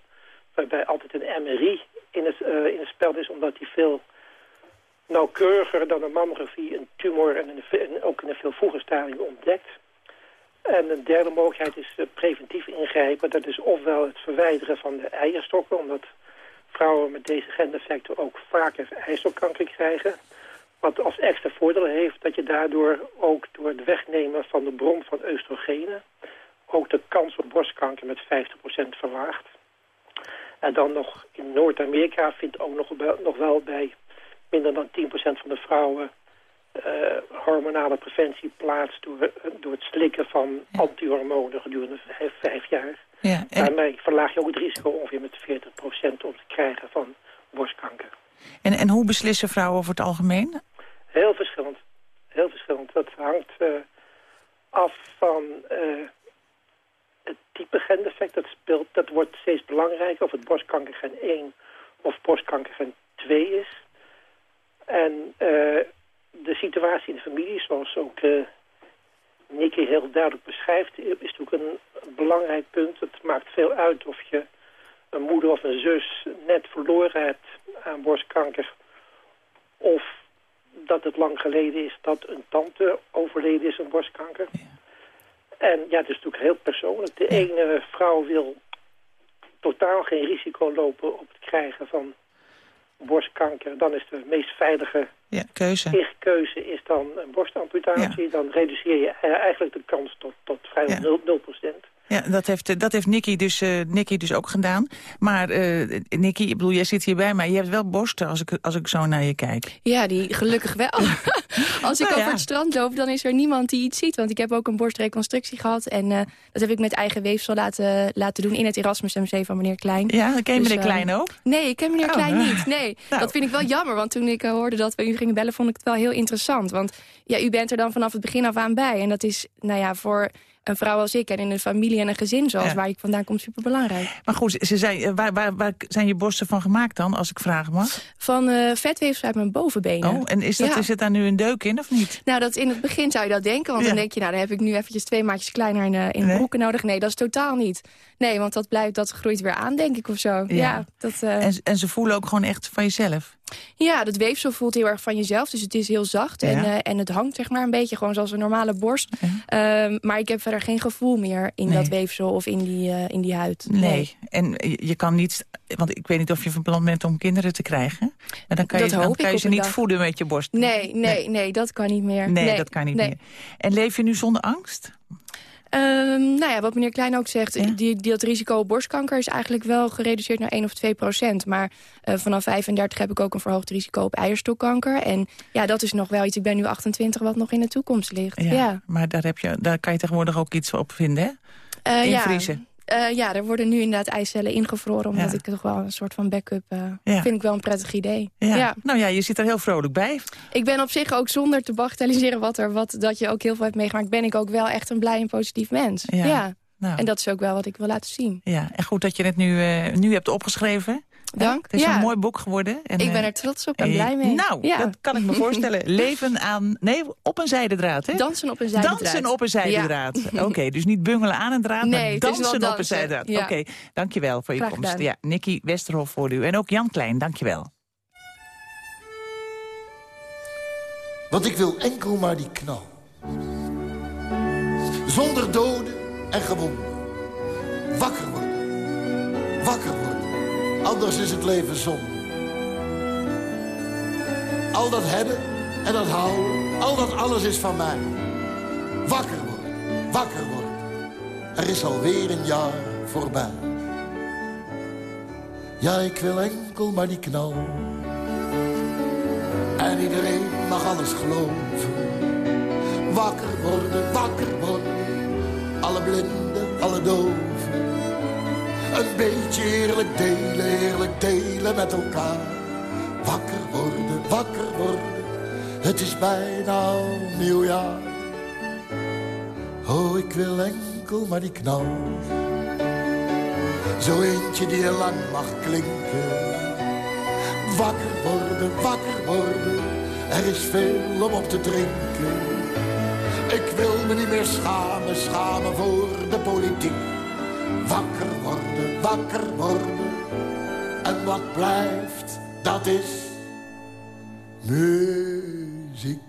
Waarbij altijd een MRI in het, eh, in het spel is, omdat die veel nauwkeuriger dan een mammografie een tumor en, een, en ook in een veel vroeger stadium ontdekt. En een derde mogelijkheid is eh, preventief ingrijpen. Dat is ofwel het verwijderen van de eierstokken, omdat vrouwen met deze gendefecten ook vaker eierstokkanker krijgen. Wat als extra voordeel heeft dat je daardoor ook door het wegnemen van de bron van oestrogenen ook de kans op borstkanker met 50% verlaagt. En dan nog in Noord-Amerika vindt ook nog wel, bij minder dan 10% van de vrouwen hormonale preventie plaats door, door het slikken van antihormonen gedurende vijf, vijf jaar. Ja, Daarmee verlaag je ook het risico ongeveer met 40% om te krijgen van borstkanker. En, en hoe beslissen vrouwen over het algemeen? Heel verschillend. Heel verschillend. Dat hangt eh, af van eh, het type gendefect. Dat, speelt, dat wordt steeds belangrijker of het borstkanker gen 1 of borstkanker gen 2 is. En eh, de situatie in de familie, zoals ook uh, Nicky heel duidelijk beschrijft, is natuurlijk een belangrijk punt. Het maakt veel uit of je een moeder of een zus net verloren hebt aan borstkanker. Of dat het lang geleden is dat een tante overleden is aan borstkanker. En ja, het is natuurlijk heel persoonlijk. De ene vrouw wil totaal geen risico lopen op het krijgen van borstkanker. Dan is de meest veilige ja, keuze. keuze is dan een borstamputatie. Dan reduceer je eigenlijk de kans tot, tot vrijwel 0, 0 Ja, dat heeft, dat heeft Nicky dus, uh, Nicky dus ook gedaan. Maar uh, Nicky, ik bedoel, jij zit hier bij mij. Je hebt wel borsten als ik, als ik zo naar je kijk. Ja, die gelukkig wel. als ik Nou ja. over het strand loop, dan is er niemand die iets ziet. Want ik heb ook een borstreconstructie gehad. En uh, dat heb ik met eigen weefsel laten, laten doen in het Erasmus MC van meneer Klein. Ja, ken je meneer eh, Klein ook? Nee, ik ken meneer Oh. Klein niet. Nee, Nou. dat vind ik wel jammer. Want toen ik eh, hoorde dat we u gingen bellen, vond ik het wel heel interessant. Want ja, u bent er dan vanaf het begin af aan bij. En dat is, nou ja, voor een vrouw als ik en in een familie en een gezin zoals Ja. waar ik vandaan kom, superbelangrijk. Maar goed, ze zei, eh, waar, waar, waar zijn je borsten van gemaakt dan, als ik vragen mag? Van eh vetweefsel uit mijn bovenbenen. Oh, en is, dat, Ja. is het daar nu een deuk in of niet? Nou, dat in het begin zou je dat denken. Want Ja. dan denk je, nou, dan heb ik nu eventjes twee maatjes kleiner in, eh, in Nee? broeken nodig. Nee, dat is totaal niet. Nee, want dat, blijft, dat groeit weer aan, denk ik, of zo. Ja, dat, eh, En, en ze voelen ook gewoon echt van jezelf? Ja, dat weefsel voelt heel erg van jezelf. Dus het is heel zacht. En, eh, en het hangt zeg maar een beetje gewoon zoals een normale borst. Ehm, maar ik heb verder geen gevoel meer in Nee. dat weefsel of in die, eh, in die huid. Nee. En je, kan niet, want ik weet niet of je van plan bent om kinderen te krijgen. Maar dan kan Dat je, dan kan je ze niet dag. voeden met je borst. Nee, nee, nee, dat kan niet meer. Nee, dat kan niet meer. En leef je nu zonder angst? Ehm, nou ja, wat meneer Klein ook zegt, die, die, dat risico op borstkanker is eigenlijk wel gereduceerd naar 1 of 2 procent. Maar eh, vanaf 35 heb ik ook een verhoogd risico op eierstokkanker. En ja, dat is nog wel iets, ik ben nu 28, wat nog in de toekomst ligt. Ja, Ja, Maar daar, heb je, daar kan je tegenwoordig ook iets op vinden, hè? Eh, ja. Eh, ja, er worden nu inderdaad eicellen ingevroren, omdat Ja. ik toch wel een soort van backup Ja. vind ik wel een prettig idee. Ja. Nou ja, je zit er heel vrolijk bij. Ik ben op zich ook zonder te bagatelliseren wat er wat dat je ook heel veel hebt meegemaakt, ben ik ook wel echt een blij en positief mens. Ja. Ja. Nou. En dat is ook wel wat ik wil laten zien. Ja, en goed dat je het nu, eh, nu hebt opgeschreven. Dank. Het is Ja. een mooi boek geworden. En, ik ben eh, er trots op en eh, blij mee. Nou, ja. dat kan ik me voorstellen. Leven aan... Nee, op een zijdraad, hè? Dansen op een zijdraad. Dansen op een zijdraad. Ja. Oké, dus niet bungelen aan een draad, Nee, maar het is wel dansen op een. Ja. Oké, dankjewel voor je Graag komst. gedaan. Ja, Nicky Westerhof voor u. En ook Jan Klein, dankjewel. Want ik wil enkel maar die knal. Zonder doden en gewonden. Wakker worden. Wakker worden. Anders is het leven zonde. Al dat hebben en dat houden. Al dat alles is van mij. Wakker worden. Wakker worden. Er is alweer een jaar voorbij. Ja, ik wil enkel maar die knal. En iedereen mag alles geloven. Wakker worden, wakker worden. Alle blinden, alle doven. Een beetje eerlijk delen, eerlijk delen met elkaar. Wakker Het is bijna nieuwjaar. Oh, ik wil enkel maar die knal. Zo eentje die lang mag klinken. Wakker worden, wakker worden. Er is veel om op te drinken. Ik wil me niet meer schamen, schamen voor de politiek. Wakker worden, wakker worden. En wat blijft, dat is muziek.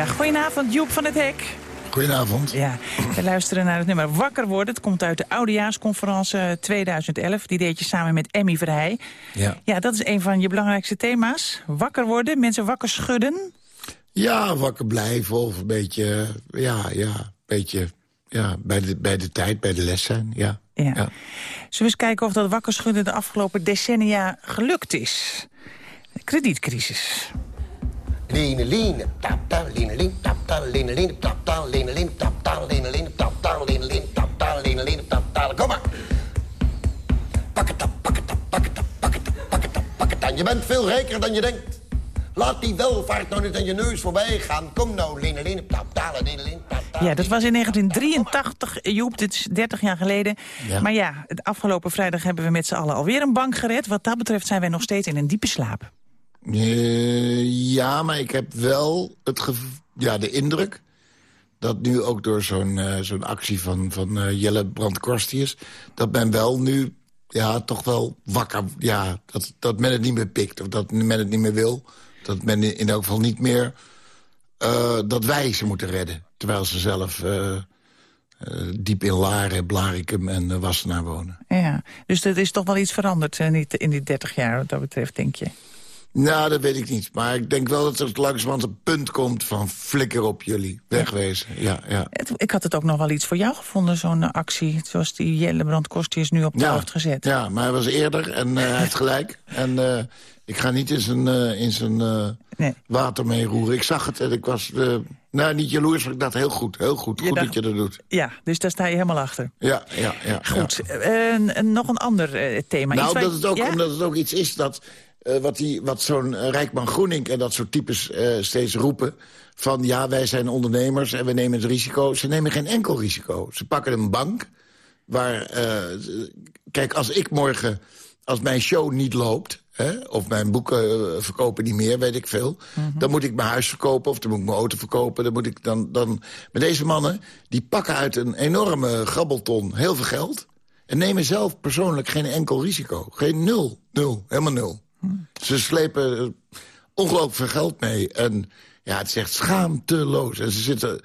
Ja, goedenavond, Joep van het Hek. Goedenavond. Ja, we luisteren naar het nummer Wakker worden. Het komt uit de Oudejaarsconferentie 2011. Die deed je samen met Emmy Verheij. Ja. Ja, dat is een van je belangrijkste thema's. Wakker worden, mensen wakker schudden. Ja, wakker blijven of een beetje, ja, ja, beetje, ja, bij de, bij de tijd, bij de les zijn, ja. Ja. Zullen we eens kijken of dat wakker schudden de afgelopen decennia gelukt is? De kredietcrisis. Lene, lene, tap, tap, lene, lene, tap, tap, lene, lene, tap, tap, lene, lene, tap, tap, lene, lene, tap, tap, lene, lene, tap, tap, lene, lene, tap, tap. Kom maar. Pak het op, pak het op, pak het op, pak het op, pak het op, pak het aan. Je bent veel rijker dan je denkt. Laat die welvaart nou niet aan je neus voorbij gaan. Kom nou, lene, lene, tap, tap, lene, lene, tap, tap. Ja, dat was in 1983, Joep, dit is 30 jaar geleden. Ja. Maar ja, het afgelopen vrijdag hebben we met z'n allen alweer een bank gered. Wat dat betreft zijn wij nog steeds in een diepe slaap. Eh, ja, maar ik heb wel het ja, de indruk... dat nu ook door zo'n eh, actie van, van eh, Jelle Brandkorstius... dat men wel nu ja, toch wel wakker... Ja, dat, dat men het niet meer pikt of dat men het niet meer wil. Dat men in elk geval niet meer... dat wij ze moeten redden. Terwijl ze zelf diep in Laren, Blarikum en uh, Wassenaar wonen. Ja, dus er is toch wel iets veranderd niet- in die 30 jaar wat dat betreft, denk je? Nou, dat weet ik niet. Maar ik denk wel dat er langzamerhand een punt komt van flikker op jullie. Wegwezen, ja, ja. Het- ik had het ook nog wel iets voor jou gevonden, zo'n eh, actie... zoals die Jelle Brandkostius nu op de Ja, heeft gezet. Ja, maar hij was eerder en eh, hij heeft gelijk. En eh, ik ga niet in zijn, in zijn water mee roeren. Ik zag het en ik was... nou, niet jaloers, maar ik dacht heel goed. Heel goed. Je Goed dacht- dat je dat doet. Ja, dus daar sta je helemaal achter. Ja, ja, ja. Goed, ja. nog een ander thema. Nou, Iets dat het ook, ja? omdat het ook iets is dat... eh, wat, die, wat zo'n eh, Rijkman Groening en dat soort types eh, steeds roepen... van ja, wij zijn ondernemers en we nemen het risico. Ze nemen geen enkel risico. Ze pakken een bank waar... kijk, als ik morgen... als mijn show niet loopt... Hè, of mijn boeken verkopen niet meer, weet ik veel... dan moet ik mijn huis verkopen of dan moet ik mijn auto verkopen. Dan moet ik dan, dan... Maar deze mannen, die pakken uit een enorme grabbelton heel veel geld... en nemen zelf persoonlijk geen enkel risico. Geen nul, nul, helemaal nul. Ze slepen ongelooflijk veel geld mee. En ja, het is echt schaamteloos. En ze zitten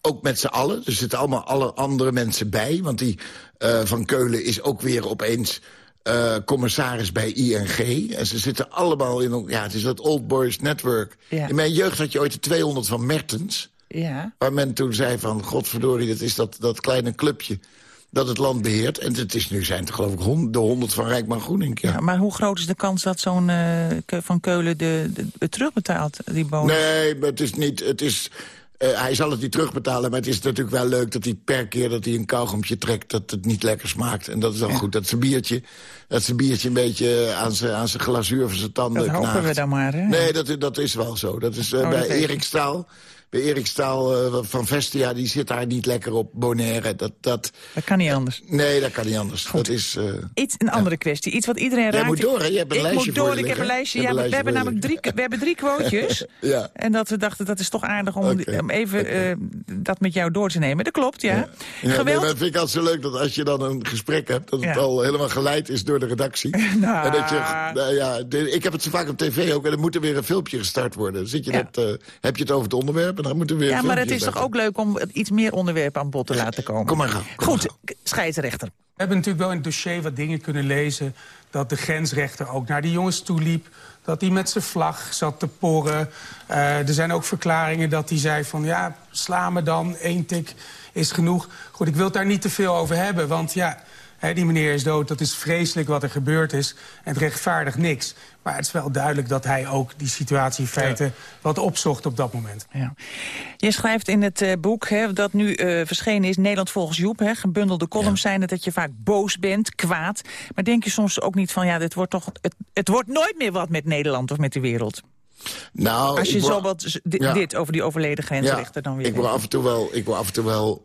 ook met z'n allen. Er zitten allemaal alle andere mensen bij. Want die eh, van Keulen is ook weer opeens eh, commissaris bij ING. En ze zitten allemaal in... Ja, het is dat Old Boys Network. Ja. In mijn jeugd had je ooit de 200 van Mertens. Ja. Waar men toen zei van, godverdorie, dat is dat, dat kleine clubje dat het land beheert. En het is nu zijn het geloof ik hond- de 100 van Rijkman Groening. Ja. Ja, maar hoe groot is de kans dat zo'n eh, Van Keulen de, terugbetaalt, die bonus? Nee, maar het is niet... Het is, hij zal het niet terugbetalen, maar het is natuurlijk wel leuk... dat hij per keer dat hij een kauwgompje trekt, dat het niet lekker smaakt. En dat is wel goed. Dat zijn biertje, dat zijn biertje een beetje aan zijn, aan zijn glazuur van zijn tanden Dat hopen we dan maar, hè? Nee, dat, dat is wel zo. Dat is eh, Oh, bij. Erik Staal... Bij Erik Staal eh, van Vestia, die zit daar niet lekker op Bonaire. Dat, dat, Dat kan niet anders. nee, dat kan niet anders. Dat is... eh, Iets, een andere kwestie. Iets wat iedereen Jij raakt. moet door, hè? Je hebt een ik lijstje moet voor door, je ik heb een lijstje. We hebben namelijk drie, we hebben drie quotejes. ja. En dat we dachten, dat is toch aardig om even eh, dat met jou door te nemen. Dat klopt, ja. Ja, Geweld. dat vind ik altijd zo leuk dat als je dan een gesprek hebt... dat het al helemaal geleid is door de redactie. Nou. En dat je, nou ja, de- ik heb het zo vaak op tv ook... en er moet er weer een filmpje gestart worden. Dan Zit je Ja. dat, eh, heb je het over het onderwerp... en onderwerpen. Dan moeten we weer Ja, maar het is toch ook leuk om iets meer onderwerpen aan bod te laten komen. Kom maar gaan. Goed, scheidsrechter. We hebben natuurlijk wel in het dossier wat dingen kunnen lezen... dat de grensrechter ook naar die jongens toe liep. Dat hij met zijn vlag zat te porren. Eh, er zijn ook verklaringen dat hij zei van... ja, sla me dan, één tik is genoeg. Goed, ik wil het daar niet te veel over hebben, want ja... die meneer is dood, dat is vreselijk wat er gebeurd is. En het rechtvaardigt niks. Maar het is wel duidelijk dat hij ook die situatie in feite... wat opzocht op dat moment. Ja. Je schrijft in het eh, boek hè, dat nu eh, verschenen is Nederland volgens Joep. Hè, gebundelde columns zijn het dat je vaak boos bent, kwaad. Maar denk je soms ook niet van ja, dit wordt toch, het, het wordt nooit meer wat met Nederland of met de wereld? Nou, Als je zo wat Ja. dit over die overleden grensrechter dan weer Ik denkt. af en toe wel... Ik word af en toe wel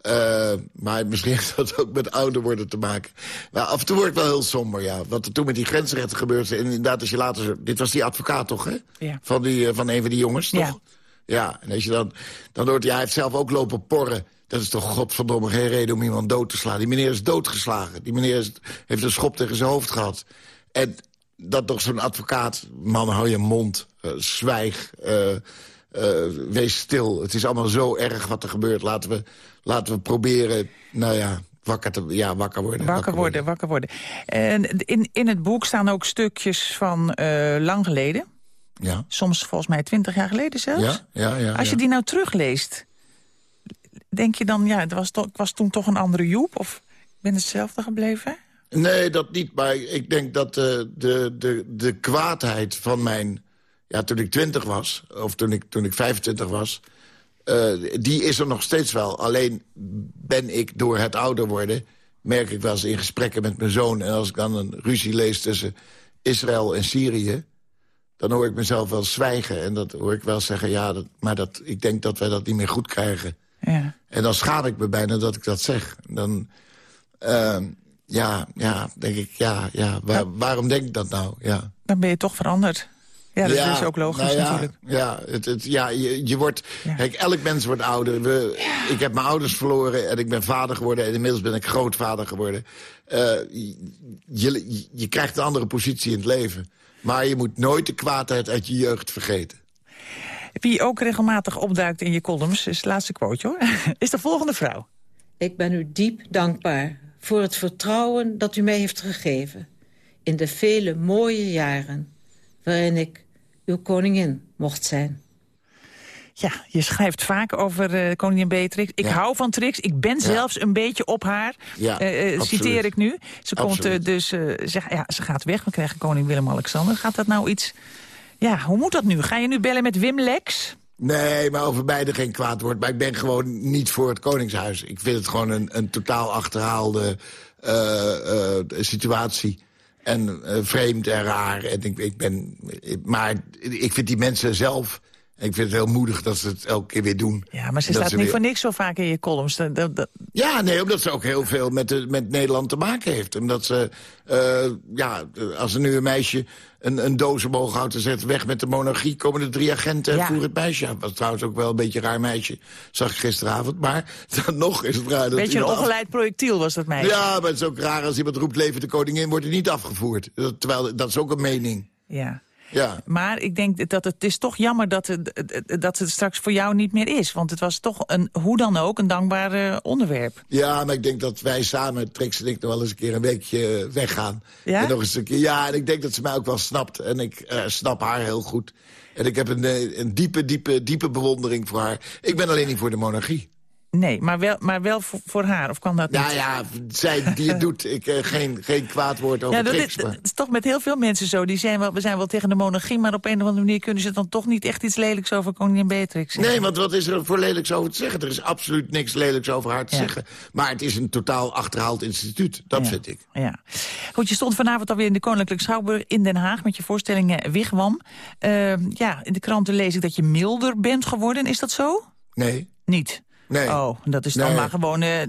eh, maar misschien heeft dat ook met ouder worden te maken. Maar af en toe wordt het wel heel somber, ja. Wat er toen met die grensrechten gebeurde. En inderdaad, als je later... Dit was die advocaat toch, hè? Ja. Van, die, eh, van een van die jongens, toch? Ja. Ja, en als je dan, dan hoort, ja, hij heeft zelf ook lopen porren. Dat is toch godverdomme geen reden om iemand dood te slaan. Die meneer is doodgeslagen. Die meneer is, heeft een schop tegen zijn hoofd gehad. En dat toch zo'n advocaat, man, hou je mond, eh, zwijg, wees stil. Het is allemaal zo erg wat er gebeurt. Laten we, laten we proberen, nou ja, wakker, te, ja, wakker worden. Wakker worden, wakker worden. En in, in het boek staan ook stukjes van eh, lang geleden. Ja. Soms volgens mij twintig jaar geleden zelfs. Ja, ja, ja. Als je ja. die nou terugleest, denk je dan... ja, het was, toch, ik was toen toch een andere Joep? Of ben hetzelfde gebleven? Nee, dat niet. Maar ik denk dat eh, de, de, de kwaadheid van mijn... Ja, toen ik twintig was, of toen ik, toen ik 25 was... eh, die is er nog steeds wel. Alleen ben ik door het ouder worden... merk ik wel eens in gesprekken met mijn zoon... en als ik dan een ruzie lees tussen Israël en Syrië... dan hoor ik mezelf wel zwijgen. En dat hoor ik wel zeggen, ja, dat, maar dat, ik denk dat wij dat niet meer goed krijgen. Ja. En dan schaam ik me bijna dat ik dat zeg. Dan, ehm, ja, ja, denk ik, ja, ja, waar- waarom denk ik dat nou? Ja. Dan ben je toch veranderd. Ja, dat is ook logisch nou ja, natuurlijk. Ja, het, het, ja je, je wordt, kijk, elk mens wordt ouder. We, Ik heb mijn ouders verloren en ik ben vader geworden... en inmiddels ben ik grootvader geworden. Eh, je, je, je krijgt een andere positie in het leven. Maar je moet nooit de kwaadheid uit je jeugd vergeten. Wie ook regelmatig opduikt in je columns, is het laatste quote hoor, is de volgende vrouw. Ik ben u diep dankbaar voor het vertrouwen dat u mij heeft gegeven... in de vele mooie jaren waarin ik uw koningin mocht zijn. Ja, je schrijft vaak over eh, koningin Beatrix. Ik Ja. hou van Trix. Ik ben Ja. zelfs een beetje op haar. Ja, Eh, eh, citeer ik nu. Ze, komt, dus, eh, ze, ja, ze gaat weg. We krijgen koning Willem-Alexander. Gaat dat nou iets... Ja, hoe moet dat nu? Ga je nu bellen met Wim Lex? Nee, maar over beide geen kwaad woord. Maar ik ben gewoon niet voor het Koningshuis. Ik vind het gewoon een, een totaal achterhaalde eh, eh, situatie. En eh, vreemd en raar. En ik, ik ben, maar ik vind die mensen zelf... Ik vind het heel moedig dat ze het elke keer weer doen. Ja, maar ze dat staat niet weer- voor niks zo vaak in je columns. Dat, dat, dat- Ja, nee, omdat ze ook heel veel met, de, met Nederland te maken heeft. Omdat ze, eh, ja, als er nu een meisje een, een doos omhoog houdt en zegt... weg met de monarchie, komen er drie agenten en Ja. het meisje aan. was trouwens ook wel een beetje een raar meisje, zag ik gisteravond. Maar dan nog is het raar dat beetje een af- ongeleid projectiel was dat meisje. Ja, maar het is ook raar als iemand roept leven de koningin... wordt hij niet afgevoerd. Dat- Terwijl, dat is ook een mening. Ja. Ja. Maar ik denk dat het is toch jammer dat het, dat het straks voor jou niet meer is. Want het was toch een, hoe dan ook, een dankbaar eh, onderwerp. Ja, maar ik denk dat wij samen, Trix en ik, nog wel eens een keer een weekje weggaan. Ja? En nog eens een keer, ja, en ik denk dat ze mij ook wel snapt. En ik eh, snap haar heel goed. En ik heb een, eh, een diepe, diepe, diepe bewondering voor haar. Ik ben alleen niet voor de monarchie. Nee, maar wel, maar wel voor, voor haar, of kan dat niet? Nou ja, zij die het doet. Ik, eh, geen, geen kwaad woord over Ja, dat, is, maar- dat is toch met heel veel mensen zo. Die zijn wel, we zijn wel tegen de monarchie, maar op een of andere manier kunnen ze dan toch niet echt iets lelijks over koningin Beatrix zeggen. Nee, want wat is er voor lelijks over te zeggen? Er is absoluut niks lelijks over haar te Ja. zeggen. Maar het is een totaal achterhaald instituut. Dat vind ik. Ja. Goed, je stond vanavond alweer in de Koninklijke Schouwburg in Den Haag... met je voorstelling eh, Wigwam. Eh, ja, in de kranten lees ik dat je milder bent geworden. Is dat zo? Nee. Niet? Nee. Oh, dat is dan Nee. maar gewoon... eh,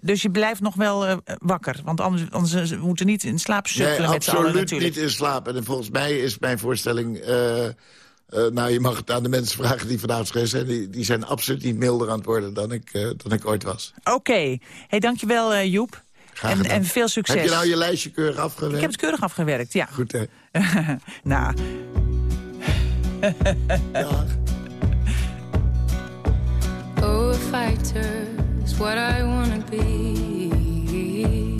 dus je blijft nog wel eh, wakker. Want anders, anders eh, we moeten niet in slaap sukkelen Nee, met z'n allen absoluut niet in slaap. En volgens mij is mijn voorstelling... nou, je mag het aan de mensen vragen die vanavond geweest zijn. Die, die zijn absoluut niet milder aan het worden dan ik, dan ik ooit was. Oké. Hey, dankjewel Joep. Graag En, gedaan. en veel succes. Heb je nou je lijstje keurig afgewerkt? Ik heb het keurig afgewerkt, ja. Goed, hè? nou. Fighter is what I wanna be.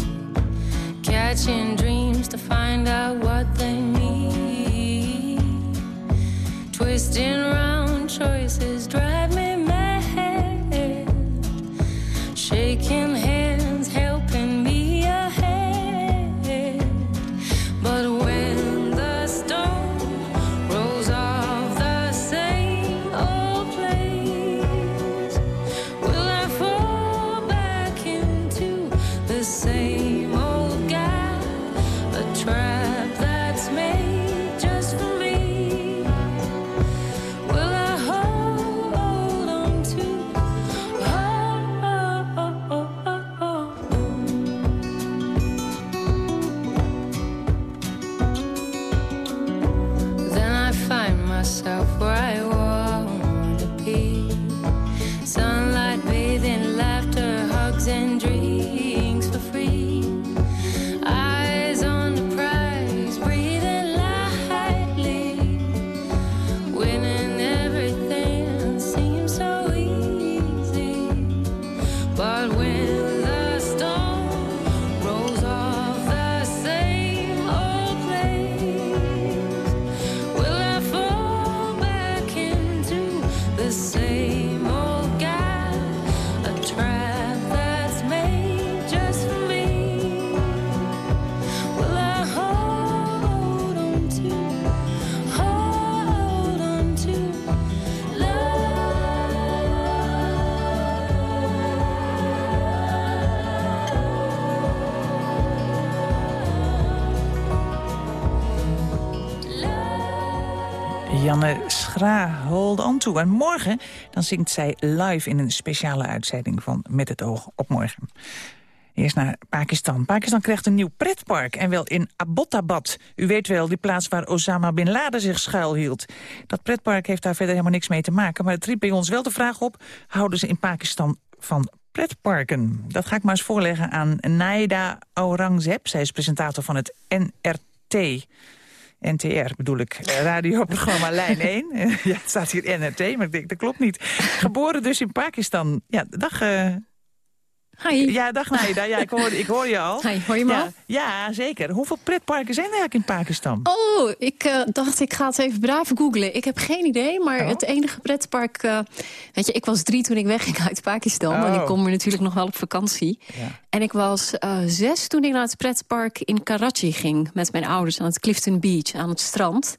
Catching dreams to find out what they mean. Twisting Janne Schra, hold on to. En morgen dan zingt zij live in een speciale uitzending van Met het oog op morgen. Eerst naar Pakistan. Pakistan krijgt een nieuw pretpark en wel in Abbottabad. U weet wel, die plaats waar Osama Bin Laden zich schuilhield. Dat pretpark heeft daar verder helemaal niks mee te maken... maar het riep bij ons wel de vraag op... houden ze in Pakistan van pretparken? Dat ga ik maar eens voorleggen aan Naida Aurangzeb. Zij is presentator van het NRT... NTR bedoel ik, eh, radioprogramma Lijn 1. ja, het staat hier NRT, maar ik denk, dat klopt niet. Geboren dus in Pakistan. Ja, dag... eh, Hi. Ja, dag Naida. Ja, ik hoor, ik hoor je al. Hi, hoor je me ja, al? Ja, zeker. Hoeveel pretparken zijn er eigenlijk in Pakistan? Oh, ik eh, dacht ik ga het even braaf googlen. Ik heb geen idee, maar Oh. het enige pretpark... eh, weet je, ik was drie toen ik wegging uit Pakistan. En Oh. ik kom er natuurlijk nog wel op vakantie. En ik was eh, zes toen ik naar het pretpark in Karachi ging... met mijn ouders aan het Clifton Beach, aan het strand.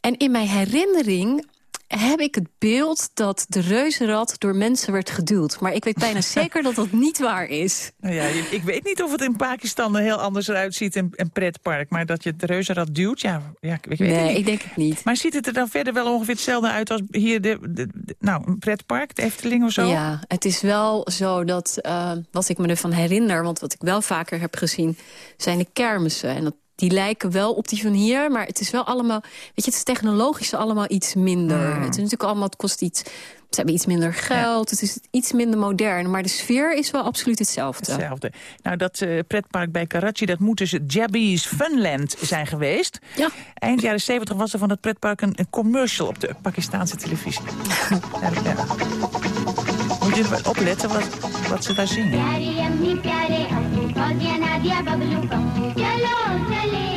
En in mijn herinnering heb ik het beeld dat de reuzenrad door mensen werd geduwd. Maar ik weet bijna zeker dat dat niet waar is. Nou ja, ik weet niet of het in Pakistan er heel anders eruit ziet, een, een pretpark. Maar dat je het reuzenrad duwt, ja, ja ik weet het Nee, niet. ik denk het niet. Maar ziet het er dan verder wel ongeveer hetzelfde uit als hier de, de- de- nou, een pretpark, de Efteling of zo? Ja, het is wel zo dat, eh, wat ik me ervan herinner... want wat ik wel vaker heb gezien, zijn de kermissen. En dat, die lijken wel op die van hier, maar het is wel allemaal... weet je, het is technologisch allemaal iets minder. Mm. Het is natuurlijk allemaal, het kost iets... Ze hebben iets minder geld, het is iets minder modern. Maar de sfeer is wel absoluut hetzelfde. Hetzelfde. Nou, dat eh, pretpark bij Karachi, dat moet dus het Jabbies Funland zijn geweest. Ja. Eind jaren 70 was er van het pretpark een, een commercial op de Pakistanse televisie. ja, ja. Moet je opletten wat, wat ze daar zingen.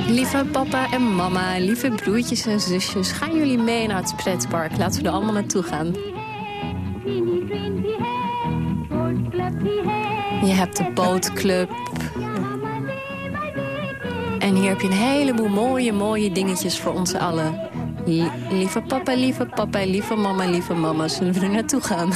Lieve papa en mama, lieve broertjes en zusjes... gaan jullie mee naar het pretpark? Laten we er allemaal naartoe gaan. Je hebt de bootclub. En hier heb je een heleboel mooie, mooie dingetjes voor ons allen. Lie- lieve papa, lieve papa, lieve mama, lieve mama. Zullen we er naartoe gaan?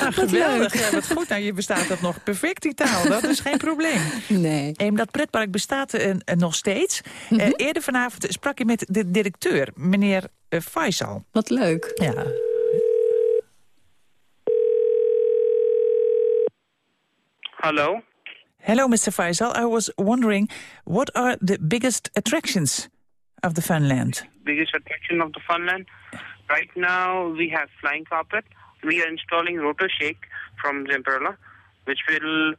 Ah, geweldig, ja, wat goed. Nou, je bestaat dat nog perfect, die taal. Dat is geen probleem. Nee. En dat pretpark bestaat eh, nog steeds. Eh, eerder vanavond sprak je met de directeur, meneer Faisal. Wat leuk. Ja. Hello. Hello, Mr. Faisal. I was wondering, what are the biggest attractions of the Funland? Biggest attraction of the Funland. Right now we have flying carpet. We are installing rotor shake from Zemperla, which will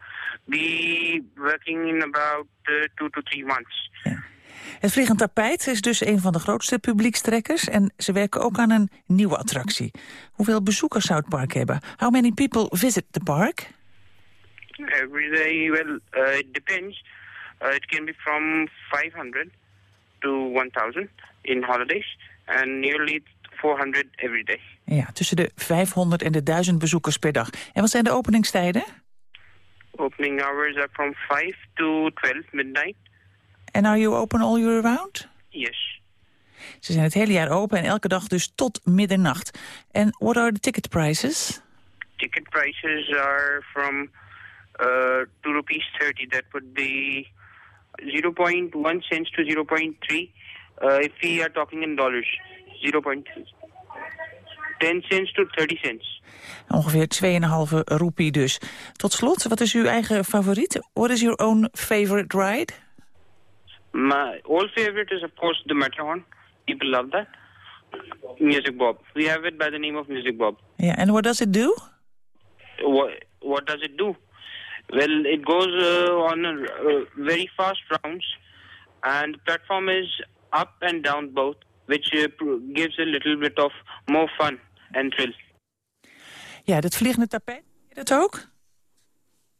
be working in about uh, two to three months. Het Vliegend Tapijt is dus een van de grootste publiekstrekkers... en ze werken ook aan een nieuwe attractie. Hoeveel bezoekers zou het park hebben? How many people visit the park? Every day, well, uh, it depends. Uh, it can be from 500 to 1,000 in holidays and nearly 400 every day. Ja, tussen de 500 en de 1000 bezoekers per dag. En wat zijn de openingstijden? Opening hours are from 5 to 12 midnight. En are you open all year round? Yes. Ze zijn het hele jaar open en elke dag dus tot middernacht. En what are the ticket prices? Ticket prices are from uh, 2 rupees 30. That would be 0.1 cents to 0.3 uh, if we are talking in dollars. 0.3. 10 cents to 30 cents. Ongeveer 2,5 roepie dus. Tot slot, wat is uw eigen favoriet? What is your own favorite ride? My old favorite is, of course, the Matterhorn. People love that. Music Bob. We have it by the name of Music Bob. Ja, en what does it do? What, what does it do? Well, it goes uh, on a, uh, very fast rounds, and the platform is up and down both, which uh, gives a little bit of more fun and thrill. Ja, dat vliegende tapijt, ken je dat ook?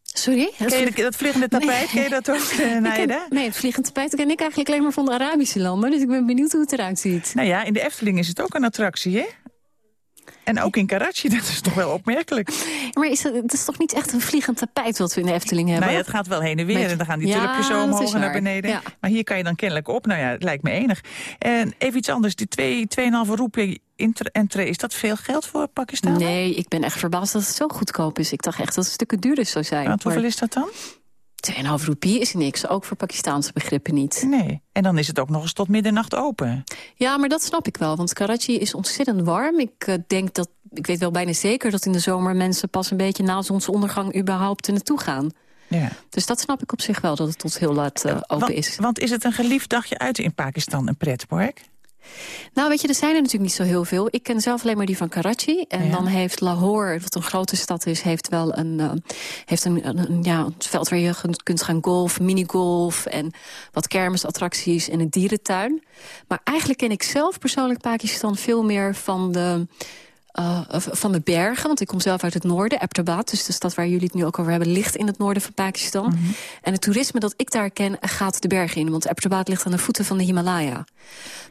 Sorry? Ken je dat vliegende tapijt, ken je dat ook, eh, Naida? nee, het vliegend tapijt ken ik eigenlijk alleen maar van de Arabische landen. Dus ik ben benieuwd hoe het eruit ziet. Nou ja, in de Efteling is het ook een attractie, hè? En ook in Karachi, dat is toch wel opmerkelijk. Maar is het, het is toch niet echt een vliegend tapijt wat we in de Efteling hebben? Nou ja, het gaat wel heen en weer en dan gaan die Ja, tulpjes zo omhoog en naar beneden. Ja. Maar hier kan je dan kennelijk op. Nou ja, het lijkt me enig. En even iets anders, die 2,5 roepie inter- entree, is dat veel geld voor Pakistan? Nee, ik ben echt verbaasd dat het zo goedkoop is. Ik dacht echt dat het stukken duurder zou zijn. Want hoeveel Maar is dat dan? 2,5 roepie is niks, ook voor Pakistaanse begrippen niet. Nee, en dan is het ook nog eens tot middernacht open. Ja, maar dat snap ik wel, want Karachi is ontzettend warm. Ik eh, denk dat, ik weet wel bijna zeker dat in de zomer mensen pas een beetje na zonsondergang überhaupt er naartoe gaan. Ja. Dus dat snap ik op zich wel, dat het tot heel laat eh, open want, is. Want is het een geliefd dagje uit in Pakistan, een pretpark? Nou, weet je, er zijn er natuurlijk niet zo heel veel. Ik ken zelf alleen maar die van Karachi. En Ja. dan heeft Lahore, wat een grote stad is... heeft wel een, eh, heeft een, ja, een veld waar je kunt gaan golf, minigolf... en wat kermisattracties en een dierentuin. Maar eigenlijk ken ik zelf persoonlijk Pakistan veel meer van de... eh, van de bergen, want ik kom zelf uit het noorden, Abbottabad, dus de stad waar jullie het nu ook over hebben, ligt in het noorden van Pakistan. En het toerisme dat ik daar ken, gaat de bergen in, want Abbottabad ligt aan de voeten van de Himalaya.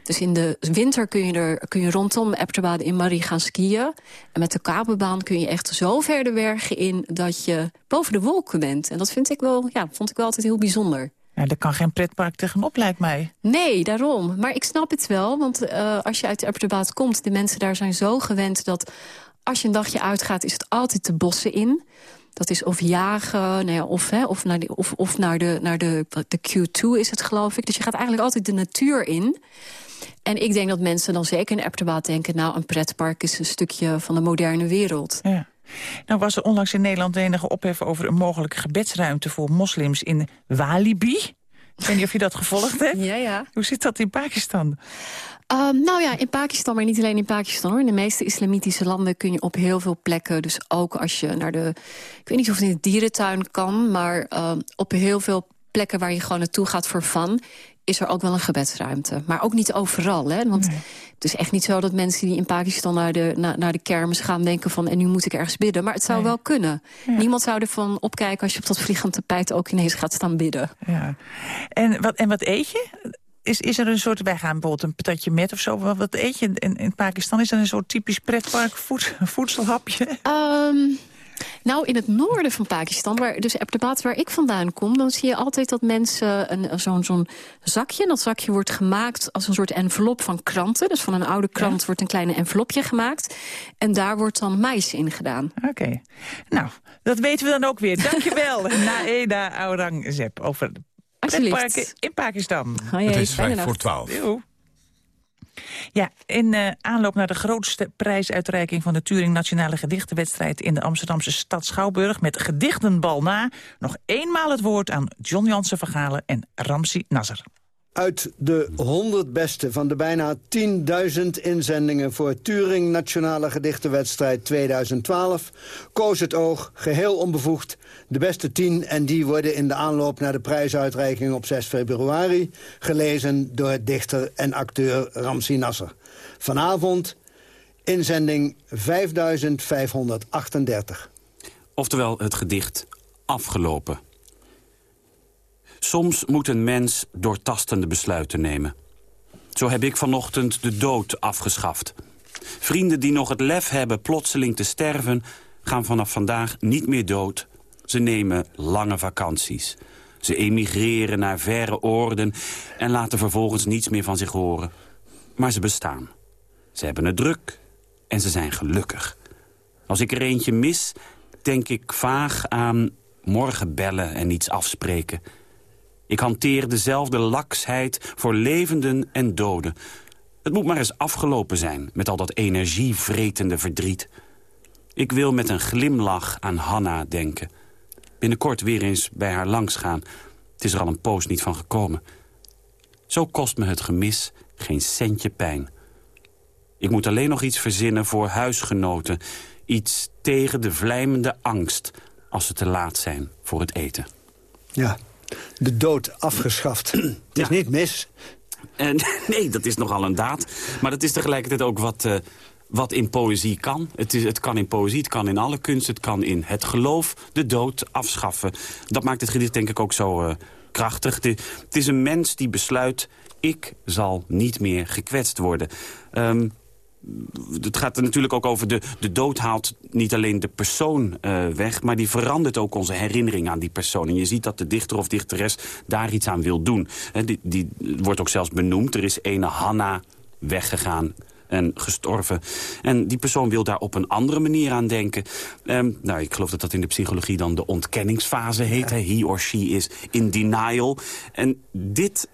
Dus in de winter kun je, er, kun je rondom Abbottabad in Mari gaan skiën. En met de kabelbaan kun je echt zo ver de bergen in dat je boven de wolken bent. En dat vind ik wel, ja, vond ik wel altijd heel bijzonder. Nou, daar kan geen pretpark tegenop, lijkt mij. Nee, daarom. Maar ik snap het wel, want eh, als je uit de Abbottabad komt... de mensen daar zijn zo gewend dat als je een dagje uitgaat... is het altijd de bossen in. Dat is of jagen, nou ja, of, hè, of, naar, de, of, of naar, de, naar de, de Q2 is het, geloof ik. Dus je gaat eigenlijk altijd de natuur in. En ik denk dat mensen dan zeker in Abbottabad denken... nou, een pretpark is een stukje van de moderne wereld. Ja. Nou was er onlangs in Nederland enige ophef over een mogelijke gebedsruimte voor moslims in Walibi. Ik weet niet of je dat gevolgd hebt. Ja, ja. Hoe zit dat in Pakistan? Ehm, nou ja, in Pakistan, maar niet alleen in Pakistan. Hoor. In de meeste islamitische landen kun je op heel veel plekken... dus ook als je naar de... ik weet niet of het in de dierentuin kan... maar ehm, op heel veel plekken waar je gewoon naartoe gaat voor fun... is er ook wel een gebedsruimte. Maar ook niet overal, hè. Want het is echt niet zo dat mensen die in Pakistan... naar de, na- naar de kermis gaan denken van... en nu moet ik ergens bidden. Maar het zou wel kunnen. Niemand zou ervan opkijken als je op dat vliegend tapijt... ook ineens gaat staan bidden. Ja. En, wat, en wat eet je? Is, is er een soort, wij gaan bijvoorbeeld een patatje met of zo. Wat, wat eet je in, in Pakistan? Is er een soort typisch pretpark voed, voedselhapje? Ehm, nou, in het noorden van Pakistan, waar, dus Abbottabad waar ik vandaan kom... dan zie je altijd dat mensen een- zo'n zo'n zakje... en dat zakje wordt gemaakt als een soort envelop van kranten. Dus van een oude krant wordt een kleine envelopje gemaakt. En daar wordt dan mais in gedaan. Oké. Nou, dat weten we dan ook weer. Dankjewel, Naeda Aurangzeb, over de Alsjeblieft. pretparken in Pakistan. Het is vijf voor twaalf. Ja, in eh, aanloop naar de grootste prijsuitreiking van de Turing Nationale Gedichtenwedstrijd in de Amsterdamse stad Schouwburg met gedichtenbal na, nog eenmaal het woord aan John Jansen Vergalen en Ramsi Nasser. Uit de 100 beste van de bijna 10.000 inzendingen... voor Turing Nationale Gedichtenwedstrijd 2012... koos het oog, geheel onbevoegd, de beste 10... en die worden in de aanloop naar de prijsuitreiking op 6 februari... gelezen door dichter en acteur Ramsi Nasser. Vanavond inzending 5538. Oftewel het gedicht afgelopen. Soms moet een mens doortastende besluiten nemen. Zo heb ik vanochtend de dood afgeschaft. Vrienden die nog het lef hebben plotseling te sterven... gaan vanaf vandaag niet meer dood. Ze nemen lange vakanties. Ze emigreren naar verre oorden... en laten vervolgens niets meer van zich horen. Maar ze bestaan. Ze hebben het druk en ze zijn gelukkig. Als ik er eentje mis, denk ik vaag aan morgen bellen en iets afspreken. Ik hanteer dezelfde laksheid voor levenden en doden. Het moet maar eens afgelopen zijn met al dat energievretende verdriet. Ik wil met een glimlach aan Hanna denken. Binnenkort weer eens bij haar langsgaan. Het is er al een poos niet van gekomen. Zo kost me het gemis geen centje pijn. Ik moet alleen nog iets verzinnen voor huisgenoten. Iets tegen de vlijmende angst als ze te laat zijn voor het eten. Ja, de dood afgeschaft. het is niet mis. En, nee, dat is nogal een daad. Maar dat is tegelijkertijd ook wat, uh, wat in poëzie kan. Het, is, het kan in poëzie, het kan in alle kunst, het kan in het geloof de dood afschaffen. Dat maakt het gedicht denk ik ook zo uh, krachtig. De, het is een mens die besluit, ik zal niet meer gekwetst worden. Um, het gaat er natuurlijk ook over de, de dood haalt niet alleen de persoon uh, weg... maar die verandert ook onze herinnering aan die persoon. En je ziet dat de dichter of dichteres daar iets aan wil doen. He, die, die wordt ook zelfs benoemd. Er is ene Hanna weggegaan en gestorven. En die persoon wil daar op een andere manier aan denken. Um, nou, ik geloof dat dat in de psychologie dan de ontkenningsfase heet. Ja. He or she is in denial. En dit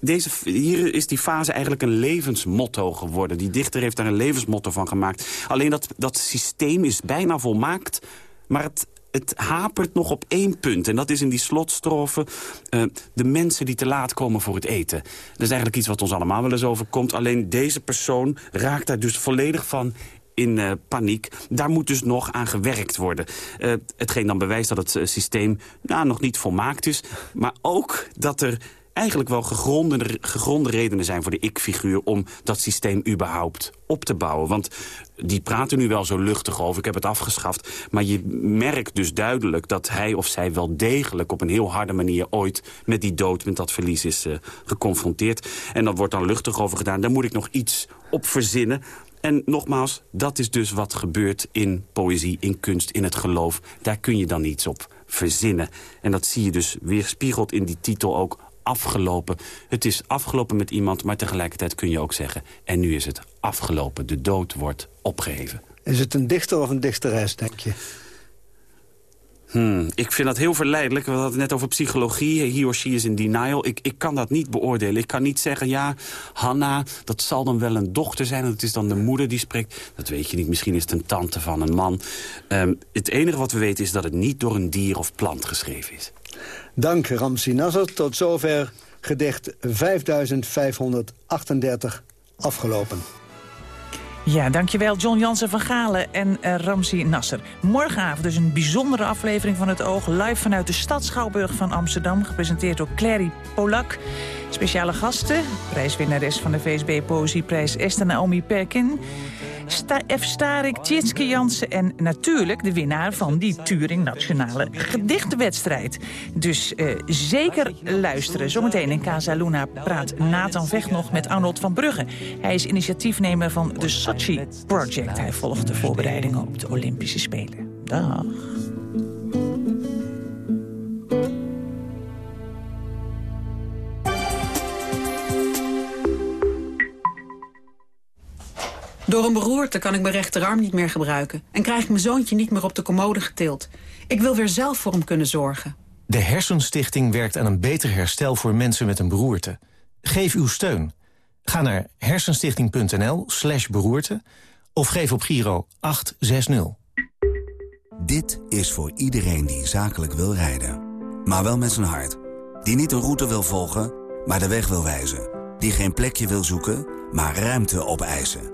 deze, hier is die fase eigenlijk een levensmotto geworden. Die dichter heeft daar een levensmotto van gemaakt. Alleen dat, dat systeem is bijna volmaakt, maar het, het hapert nog op één punt. En dat is in die slotstrofe uh, de mensen die te laat komen voor het eten. Dat is eigenlijk iets wat ons allemaal wel eens overkomt. Alleen deze persoon raakt daar dus volledig van in uh, paniek. Daar moet dus nog aan gewerkt worden. Uh, hetgeen dan bewijst dat het systeem nou, nog niet volmaakt is. Maar ook dat er eigenlijk wel gegronde, gegronde redenen zijn voor de ik-figuur... om dat systeem überhaupt op te bouwen. Want die praten nu wel zo luchtig over, ik heb het afgeschaft. Maar je merkt dus duidelijk dat hij of zij wel degelijk... op een heel harde manier ooit met die dood, met dat verlies is uh, geconfronteerd. En dan wordt dan luchtig over gedaan. Daar moet ik nog iets op verzinnen. En nogmaals, dat is dus wat gebeurt in poëzie, in kunst, in het geloof. Daar kun je dan iets op verzinnen. En dat zie je dus weerspiegeld in die titel ook afgelopen. Het is afgelopen met iemand, maar tegelijkertijd kun je ook zeggen... en nu is het afgelopen, de dood wordt opgeheven. Is het een dichter of een dichteres, denk je? Hmm, ik vind dat heel verleidelijk. We hadden het net over psychologie. He or she is in denial. Ik, ik kan dat niet beoordelen. Ik kan niet zeggen, ja, Hanna, dat zal dan wel een dochter zijn... en het is dan de moeder die spreekt. Dat weet je niet. Misschien is het een tante van een man. Um, het enige wat we weten is dat het niet door een dier of plant geschreven is. Dank Ramsi Nasser. Tot zover gedicht 5538 afgelopen. Ja, dankjewel John Jansen van Galen en uh, Ramsi Nasser. Morgenavond dus een bijzondere aflevering van het Oog... live vanuit de stad Schouwburg van Amsterdam... gepresenteerd door Clary Polak. Speciale gasten, prijswinnares van de VSB Poëzieprijs Esther Naomi Perkin... Sta F. Starik, Tjitske Jansen en natuurlijk de winnaar van die Turing Nationale Gedichtenwedstrijd. Dus uh, zeker luisteren. Zometeen in Casa Luna praat Nathan Vecht nog met Arnold van Brugge. Hij is initiatiefnemer van de Sochi Project. Hij volgt de voorbereidingen op de Olympische Spelen. Dag. Door een beroerte kan ik mijn rechterarm niet meer gebruiken... en krijg ik mijn zoontje niet meer op de commode getild. Ik wil weer zelf voor hem kunnen zorgen. De Hersenstichting werkt aan een beter herstel voor mensen met een beroerte. Geef uw steun. Ga naar hersenstichting.nl slash beroerte... of geef op Giro 860. Dit is voor iedereen die zakelijk wil rijden. Maar wel met zijn hart. Die niet een route wil volgen maar de weg wil wijzen. Die geen plekje wil zoeken, maar ruimte opeisen.